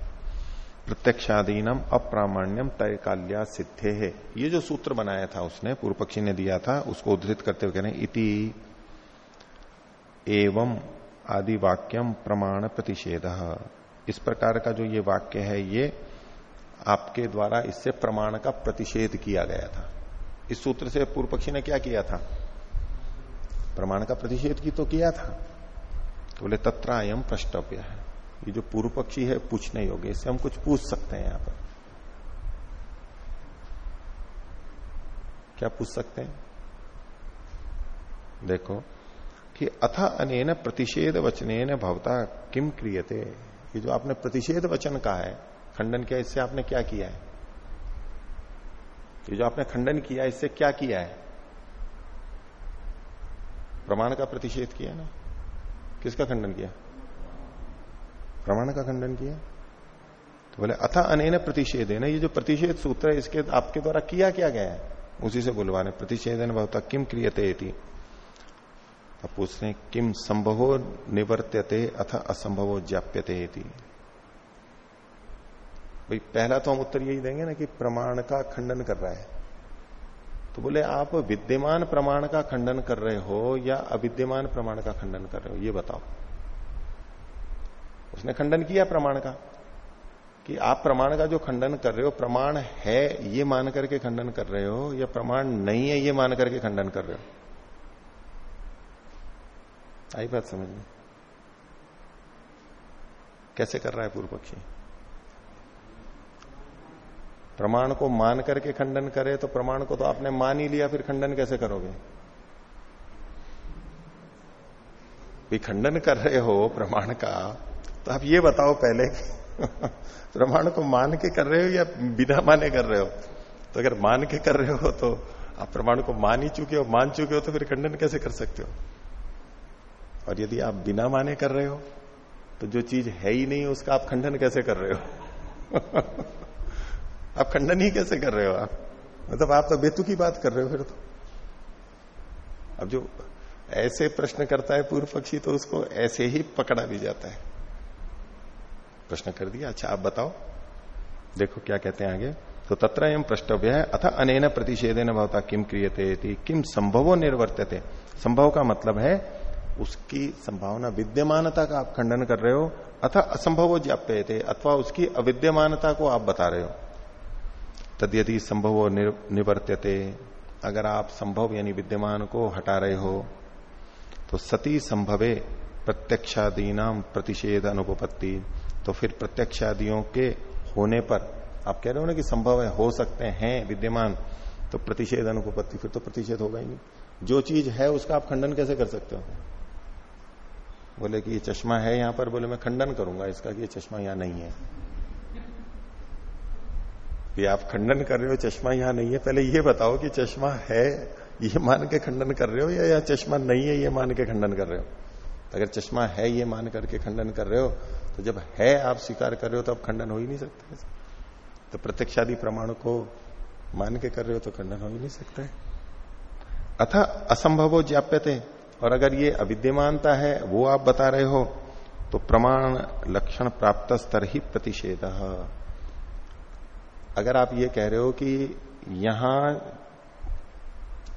प्रत्यक्षाधीनम अप्रामाण्यम तय काल्या सिद्धे। है ये जो सूत्र बनाया था उसने पूर्व पक्षी ने दिया था, उसको उद्धृत करते हुए कह रहे इति एवं आदि वाक्यम प्रमाण प्रतिषेध। इस प्रकार का जो ये वाक्य है, ये आपके द्वारा इससे प्रमाण का प्रतिषेध किया गया था। इस सूत्र से पूर्व पक्षी ने क्या किया था? प्रमाण का प्रतिषेध की तो किया था। तो बोले, तत्रायम प्रष्टव्य है। ये जो पूर्व पक्षी है पूछने योग्य इससे हम कुछ पूछ सकते हैं यहाँ पर। क्या पूछ सकते हैं? देखो, कि अथ अनेन प्रतिषेध वचने भवता किम क्रियते। ये जो आपने प्रतिषेध वचन कहा है खंडन किया, इससे आपने क्या किया है? ये जो आपने खंडन किया, इससे क्या किया है? प्रमाण का प्रतिषेध किया ना? किसका खंडन किया? प्रमाण का खंडन किया? तो बोले, अथा अनेन प्रतिषेध है ना ये जो प्रतिषेध सूत्र है, इसके आपके द्वारा किया क्या गया है? उसी से बोलवा रहे प्रतिषेध बहुत किम क्रियते अब पूछ रहे किम संभवो निवर्त्यते अथ असंभवो जाप्यते भाई, पहला तो हम उत्तर यही देंगे ना कि प्रमाण का खंडन कर रहा है। तो बोले, आप विद्यमान प्रमाण का खंडन कर रहे हो या अविद्यमान प्रमाण का खंडन कर रहे हो, ये बताओ। उसने खंडन किया प्रमाण का, कि आप प्रमाण का जो खंडन कर रहे हो, प्रमाण है ये मान करके खंडन कर रहे हो, या प्रमाण नहीं है ये मान करके खंडन कर रहे हो? आई बात समझ में? कैसे कर रहा है पूर्व पक्षी प्रमाण को मान करके खंडन करे तो प्रमाण को तो आपने मान ही लिया, फिर खंडन कैसे करोगे? भी खंडन कर रहे हो प्रमाण का तो आप ये बताओ पहले प्रमाण को मान के कर रहे हो या बिना माने कर रहे हो? तो अगर मान के कर रहे हो तो आप प्रमाण को मान ही चुके हो, मान चुके हो तो फिर खंडन कैसे कर सकते हो? और यदि आप बिना माने कर रहे हो तो जो चीज़ है ही नहीं, उसका आप खंडन कैसे कर रहे हो? आप खंडन ही कैसे कर रहे हो आप? मतलब आप तो बेतु की बात कर रहे हो फिर तो। अब जो ऐसे प्रश्न करता है पूर्व पक्षी तो उसको ऐसे ही पकड़ा भी जाता है। प्रश्न कर दिया अच्छा आप बताओ। देखो क्या कहते हैं आगे। तो तत्र एम प्रष्टव्य है अथ अनेन प्रतिषेधेन भवता किम क्रियते किम संभवो निर्वर्तते। संभव का मतलब है, उसकी संभावना, विद्यमानता का आप खंडन कर रहे हो, अथा असंभव ज्ञाप्य थे अथवा उसकी अविद्यमानता को आप बता रहे हो। तद यदि संभव निवर्त्यते। अगर आप संभव यानी विद्यमान को हटा रहे हो तो सती संभवे प्रत्यक्षादी नाम प्रतिषेध अनुपत्ति तो फिर प्रत्यक्षादियों के होने पर आप कह रहे हो ना कि संभव है, हो सकते हैं विद्यमान तो प्रतिषेध अनुपत्ति फिर तो प्रतिषेध होगा ही नहीं। जो चीज़ है उसका आप खंडन कैसे कर सकते हो? बोले कि ये चश्मा है यहाँ पर, बोले मैं खंडन करूँगा इसका कि ये चश्मा यहाँ नहीं है। ये आप खंडन कर रहे हो चश्मा यहाँ नहीं है। पहले ये बताओ कि चश्मा है ये मान के खंडन कर रहे हो या, या चश्मा नहीं है ये मान के खंडन कर रहे हो? अगर चश्मा है ये मान करके खंडन कर रहे हो तो जब है आप स्वीकार कर रहे हो तो आप खंडन हो ही नहीं सकते तो प्रत्यक्षादि प्रमाण को मान के कर रहे हो तो खंडन हो ही नहीं सकता है। अथा असंभव ज्ञाप्य थे और अगर ये अविद्यमानता है वो आप बता रहे हो तो प्रमाण लक्षण प्राप्त स्तर ही प्रतिषेध। अगर आप ये कह रहे हो कि यहाँ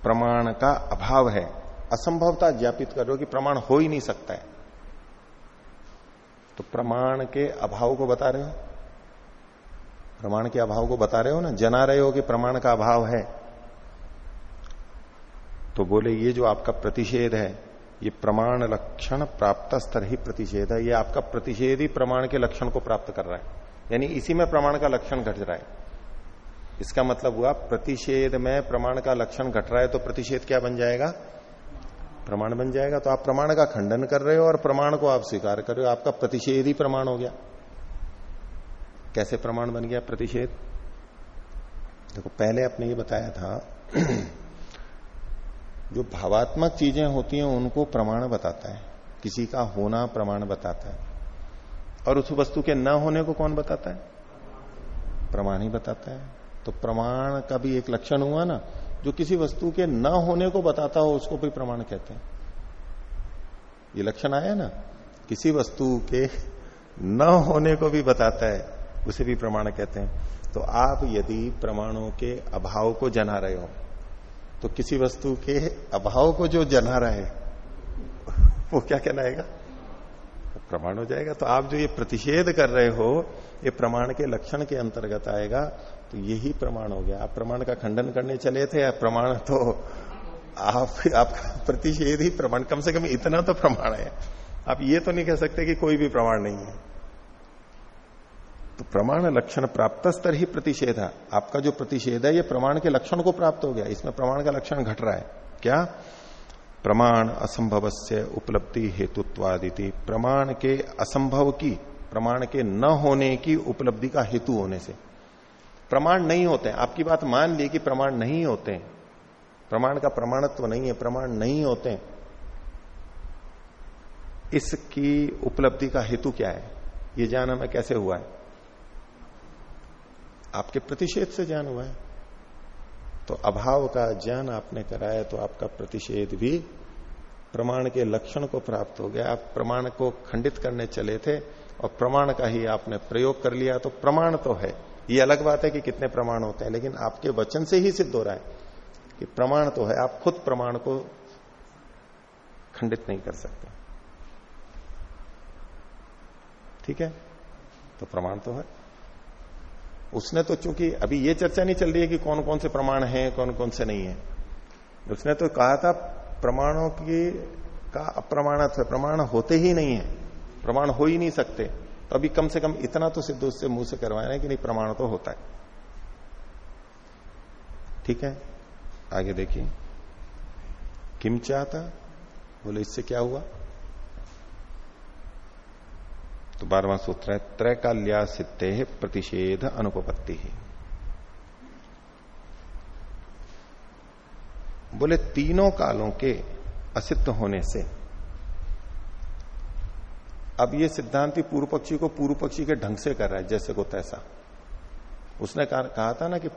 प्रमाण का अभाव है, असंभवता ज्ञापित कर रहे हो कि प्रमाण हो ही नहीं सकता है तो प्रमाण के अभाव को बता रहे हो? प्रमाण के अभाव को बता रहे हो ना? जना रहे हो कि प्रमाण का अभाव है। तो बोले, ये जो आपका प्रतिषेध है, ये प्रमाण लक्षण प्राप्त स्तर ही प्रतिषेध है, ये आपका प्रतिषेध ही प्रमाण के लक्षण को प्राप्त कर रहा है। यानी इसी में प्रमाण का लक्षण घट रहा है। इसका मतलब हुआ, प्रतिषेध में प्रमाण का लक्षण घट रहा है तो प्रतिषेध क्या बन जाएगा? प्रमाण बन जाएगा। तो आप प्रमाण का खंडन कर रहे हो और प्रमाण को आप स्वीकार कर रहे हो। आपका प्रतिषेध ही प्रमाण हो गया। कैसे प्रमाण बन गया प्रतिषेध? देखो, पहले आपने ये बताया था, जो भावात्मक चीज़ें होती हैं, उनको प्रमाण बताता है। किसी का होना प्रमाण बताता है। और उस वस्तु के न होने को कौन बताता है? प्रमाण ही बताता है। तो प्रमाण का भी एक लक्षण हुआ ना, जो किसी वस्तु के न होने को बताता हो, उसको भी प्रमाण कहते हैं। ये लक्षण आया ना, किसी वस्तु के न होने को भी बताता है, उसे भी प्रमाण कहते हैं। तो आप यदि प्रमाणों के अभाव को जना रहे हो तो किसी वस्तु के अभाव को जो जना रहा है, वो क्या कहलाएगा प्रमाण हो जाएगा। तो आप जो ये प्रतिषेध कर रहे हो, ये प्रमाण के लक्षण के अंतर्गत आएगा तो यही प्रमाण हो गया। आप प्रमाण का खंडन करने चले थे या प्रमाण तो आप आपका प्रतिषेध ही प्रमाण। कम से कम इतना तो प्रमाण है। आप ये तो नहीं कह सकते कि कोई भी प्रमाण नहीं है। तो प्रमाण लक्षण प्राप्त स्तर ही प्रतिषेध है। आपका जो प्रतिषेध है, ये प्रमाण के लक्षण को प्राप्त हो गया। इसमें प्रमाण का लक्षण घट रहा है। क्या? प्रमाण असंभव से उपलब्धि हेतुत्वादिति। प्रमाण के असंभव की, प्रमाण के न होने की उपलब्धि का हेतु होने से। प्रमाण नहीं होते हैं। आपकी बात मान ली कि प्रमाण नहीं होते हैं। प्रमाण का प्रमाणत्व नहीं है, प्रमाण नहीं होते इसकी उपलब्धि का हेतु क्या है? ये ज्ञान हमें कैसे हुआ है? आपके प्रतिषेध से ज्ञान हुआ है। तो अभाव का ज्ञान आपने कराया तो आपका प्रतिषेध भी प्रमाण के लक्षण को प्राप्त हो गया। आप प्रमाण को खंडित करने चले थे और प्रमाण का ही आपने प्रयोग कर लिया तो प्रमाण तो है। ये अलग बात है कि कितने प्रमाण होते हैं, लेकिन आपके वचन से ही सिद्ध हो रहा है कि प्रमाण तो है, आप खुद प्रमाण को खंडित नहीं कर सकते। ठीक है? तो प्रमाण तो है। उसने तो चूँकि अभी ये चर्चा नहीं चल रही है कि कौन कौन से प्रमाण हैं कौन कौन से नहीं है। उसने तो कहा था, प्रमाणों की का अप्रमाणत्व, प्रमाण होते ही नहीं है। प्रमाण हो ही नहीं सकते। तो अभी कम से कम इतना तो सिद्ध उससे मुँह से करवाया कि नहीं, प्रमाण तो होता है। ठीक है? आगे देखिए। किम चाहता? बोले, इससे क्या हुआ? तो बारवा सूत्र है त्रैकाल्या सिद्धे प्रतिषेध अनुपपत्ति ही। बोले, तीनों कालों के असिद्ध होने से अब ये सिद्धांति पूर्व पक्षी को पूर्व पक्षी के ढंग से कर रहा है, जैसे को तैसा। उसने कहा था ना कि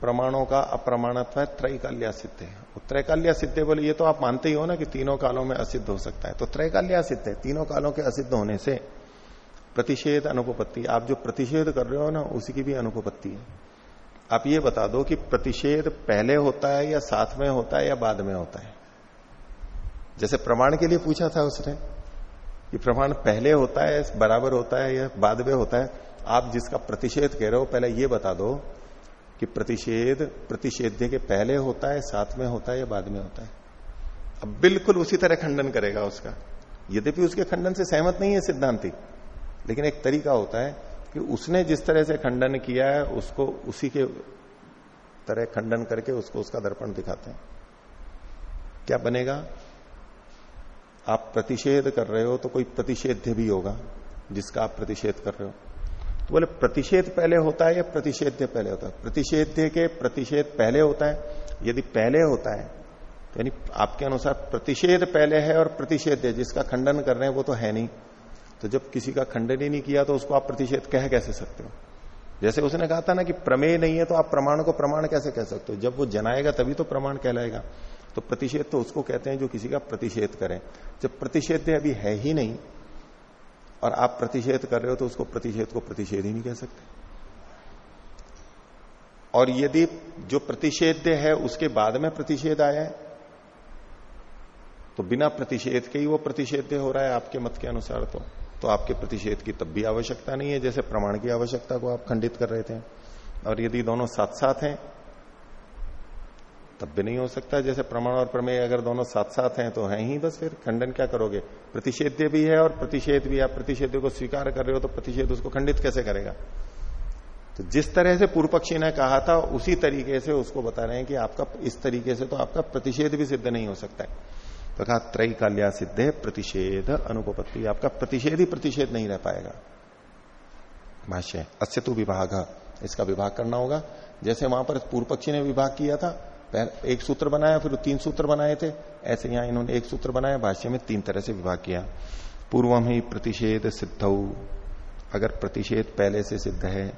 प्रमाणों का अप्रमाणत्व है, त्रैकाल्या सिद्ध है। त्रैकाल्या सिद्ध बोले, ये तो आप मानते ही हो ना कि तीनों कालों में असिद्ध हो सकता है। तो त्रैकाल्या सिद्ध है, तीनों कालों के असिद्ध होने से प्रतिषेध अनुपपत्ति, आप जो प्रतिषेध कर रहे हो ना, उसी की भी अनुपपत्ति है। आप ये बता दो कि प्रतिषेध पहले होता है या साथ में होता है या बाद में होता है। जैसे प्रमाण के लिए पूछा था उसने कि प्रमाण पहले होता है, बराबर होता है या बाद में होता है? आप जिसका प्रतिषेध कह रहे हो, पहले ये बता दो कि प्रतिषेध प्रतिषेध के पहले होता है, साथ में होता है या बाद में होता है? अब बिल्कुल उसी तरह खंडन करेगा उसका। यद्यपि उसके खंडन से सहमत नहीं है सिद्धांति, लेकिन एक तरीका होता है कि उसने जिस तरह से खंडन किया है, उसको उसी के तरह खंडन करके उसको उसका दर्पण दिखाते हैं। क्या बनेगा? आप प्रतिषेध कर रहे हो तो कोई प्रतिषेध भी होगा, जिसका आप प्रतिषेध कर रहे हो। तो बोले, प्रतिषेध पहले होता है या प्रतिषेध पहले होता है? प्रतिषेध के प्रतिषेध पहले होता है। यदि पहले होता है तो यानी आपके अनुसार प्रतिषेध पहले है और प्रतिषेध जिसका खंडन कर रहे हैं वो तो है नहीं। तो जब किसी का खंडन ही नहीं किया तो उसको आप प्रतिषेध कह कैसे सकते हो? जैसे उसने कहा था ना कि प्रमेय नहीं है तो आप प्रमाण को प्रमाण कैसे कह सकते हो? जब वो जनाएगा, तभी तो प्रमाण कहलाएगा। तो प्रतिषेध तो उसको कहते हैं जो किसी का प्रतिषेध करें। जब प्रतिषेध अभी है ही नहीं, और आप प्रतिषेध कर रहे हो तो उसको प्रतिषेध को प्रतिषेध ही नहीं कह सकते। और यदि जो प्रतिषेध है उसके बाद में प्रतिषेध आया है तो बिना प्रतिषेध के ही वो प्रतिषेध हो रहा है आपके मत के अनुसार तो। तो आपके प्रतिषेध की तब भी आवश्यकता नहीं है, जैसे प्रमाण की आवश्यकता को आप खंडित कर रहे थे। और यदि दोनों साथ साथ हैं तब भी नहीं हो सकता। जैसे प्रमाण और प्रमेय अगर दोनों साथ साथ हैं तो है ही, बस फिर खंडन क्या करोगे? प्रतिषेध्य भी है और प्रतिषेध भी। आप प्रतिषेध को स्वीकार कर रहे हो तो प्रतिषेध उसको खंडित कैसे करेगा? तो जिस तरह से पूर्व पक्षी ने कहा था, उसी तरीके से उसको बता रहे हैं कि आपका, इस तरीके से तो आपका प्रतिषेध भी सिद्ध नहीं हो सकता है। तो कहा त्रय काल्या सिद्ध है प्रतिषेध अनुपत्ति आपका प्रतिषेध ही प्रतिषेध नहीं रह पाएगा। भाष्य, अस्यतु विभाग। इसका विभाग करना होगा। जैसे वहाँ पर पूर्व पक्षी ने विभाग किया था एक सूत्र बनाया, फिर तीन सूत्र बनाए थे। ऐसे यहाँ इन्होंने एक सूत्र बनाया, भाष्य में तीन तरह से विभाग किया। पूर्वम ही प्रतिषेध सिद्ध। अगर प्रतिषेध पहले से सिद्ध है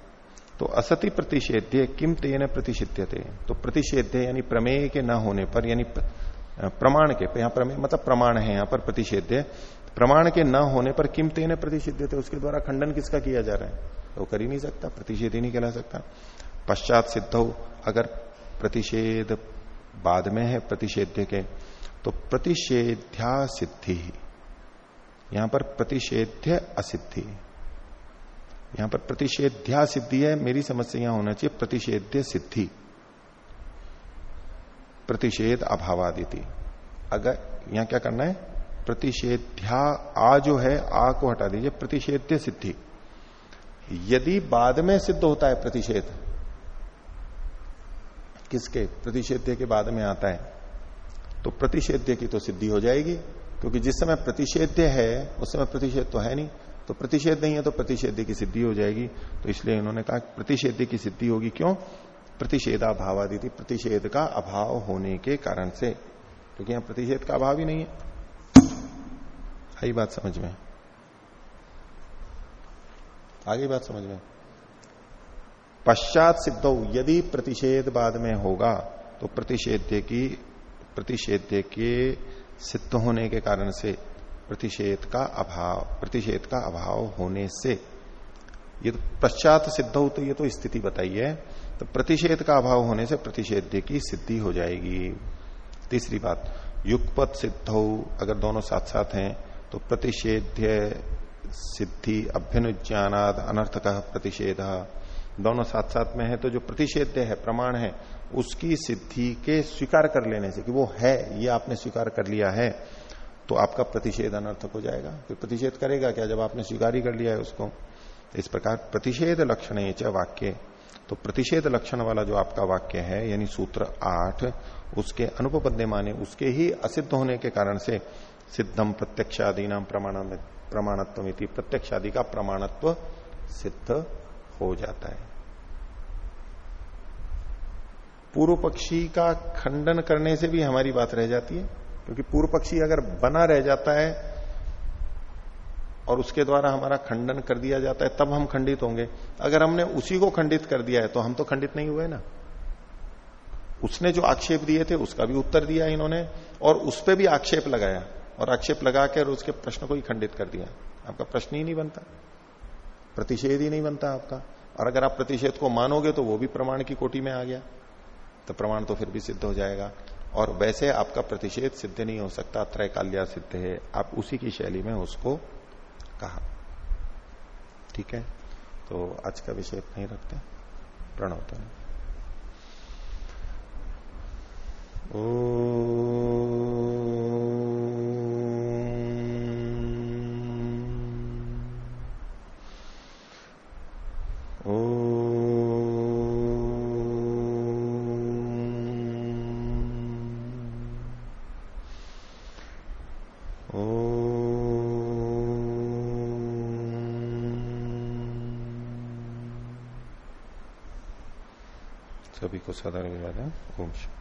तो असति प्रतिषेध्य किम तेन प्रतिषिध्य तो प्रतिषेध्य यानी प्रमेय के न होने पर, यानी प्रमाण के, यहाँ प्रमेय मतलब प्रमाण है, यहाँ पर प्रतिषेध्य। प्रमाण के न होने पर किम तेन प्रतिषिध्य थे उसके द्वारा खंडन किसका किया जा रहा है? तो कर ही नहीं सकता, प्रतिषेध ही नहीं कहला सकता। पश्चात सिद्ध, अगर प्रतिषेध बाद में है प्रतिषेध्य के। तो प्रतिषेध्या सिद्धि यहाँ पर प्रतिषेध्य असिद्धि। यहाँ पर प्रतिषेध्या सिद्धि है, मेरी समझ से यहाँ होना चाहिए, प्रतिषेध्य सिद्धि। प्रतिषेध अभावादिति। अगर यहाँ क्या करना है? प्रतिषेध्या आ जो है, आ को हटा दीजिए, प्रतिषेध्य सिद्धि। यदि बाद में सिद्ध होता है प्रतिषेध किसके? प्रतिषेध्य के बाद में आता है। तो प्रतिषेध्य की तो सिद्धि हो जाएगी, क्योंकि जिस समय प्रतिषेध्य है, उस समय प्रतिषेध तो है नहीं। तो प्रतिषेध नहीं है तो प्रतिषेध्य की सिद्धि हो जाएगी। तो इसलिए इन्होंने कहा प्रतिषेध्य की सिद्धि होगी क्यों? प्रतिषेधा भाव आदि थी प्रतिषेध का अभाव होने के कारण से। क्योंकि यहाँ प्रतिषेध का अभाव ही नहीं है। आई बात समझ में? आगे बात समझ में? पश्चात सिद्ध यदि प्रतिषेध बाद में होगा तो प्रतिषेध्य की, प्रतिषेध्य के सिद्ध होने के कारण से प्रतिषेध का अभाव, प्रतिषेध का अभाव होने से। ये तो पश्चात सिद्ध हो तो ये तो स्थिति बताई है तो प्रतिषेध का अभाव होने से प्रतिषेध्य की सिद्धि हो जाएगी। तीसरी बात युगपत सिद्ध हो अगर दोनों साथ साथ हैं तो प्रतिषेध्य सिद्धि, अभ्यनुज्ञानाद अनर्थ का प्रतिषेध। दोनों साथ साथ में है तो जो प्रतिषेध्य है, प्रमाण है, उसकी सिद्धि के स्वीकार कर लेने से कि वो है, ये आपने स्वीकार कर लिया है तो आपका प्रतिषेध अनर्थक हो जाएगा। फिर प्रतिषेध करेगा क्या जब आपने स्वीकार ही कर लिया है उसको? इस प्रकार प्रतिषेध लक्षण वाक्य। तो प्रतिषेध लक्षण वाला जो आपका वाक्य है, यानी सूत्र आठ, उसके अनुपद्य माने उसके ही असिद्ध होने के कारण से सिद्धम प्रत्यक्षादि नाम प्रमाण प्रमाणत्व प्रत्यक्षादि का प्रमाणत्व सिद्ध हो जाता है। पूर्व पक्षी का खंडन करने से भी हमारी बात रह जाती है, क्योंकि पूर्व पक्षी अगर बना रह जाता है और उसके द्वारा हमारा खंडन कर दिया जाता है, तब हम खंडित होंगे। अगर हमने उसी को खंडित कर दिया है तो हम तो खंडित नहीं हुए ना। उसने जो आक्षेप दिए थे, उसका भी उत्तर दिया इन्होंने, और उस पर भी आक्षेप लगाया, और आक्षेप लगा कर उसके प्रश्न को ही खंडित कर दिया। आपका प्रश्न ही नहीं बनता। प्रतिषेध ही नहीं बनता आपका। और अगर आप प्रतिषेध को मानोगे तो वो भी प्रमाण की कोटि में आ गया। तो प्रमाण तो फिर भी सिद्ध हो जाएगा। और वैसे आपका प्रतिषेध सिद्ध नहीं हो सकता, त्रैकाल्या सिद्ध है। आप उसी की शैली में उसको कहा। ठीक है? तो आज का विषय नहीं रखते प्रणव ओ सभी को साधारण विवाद ओम। शांति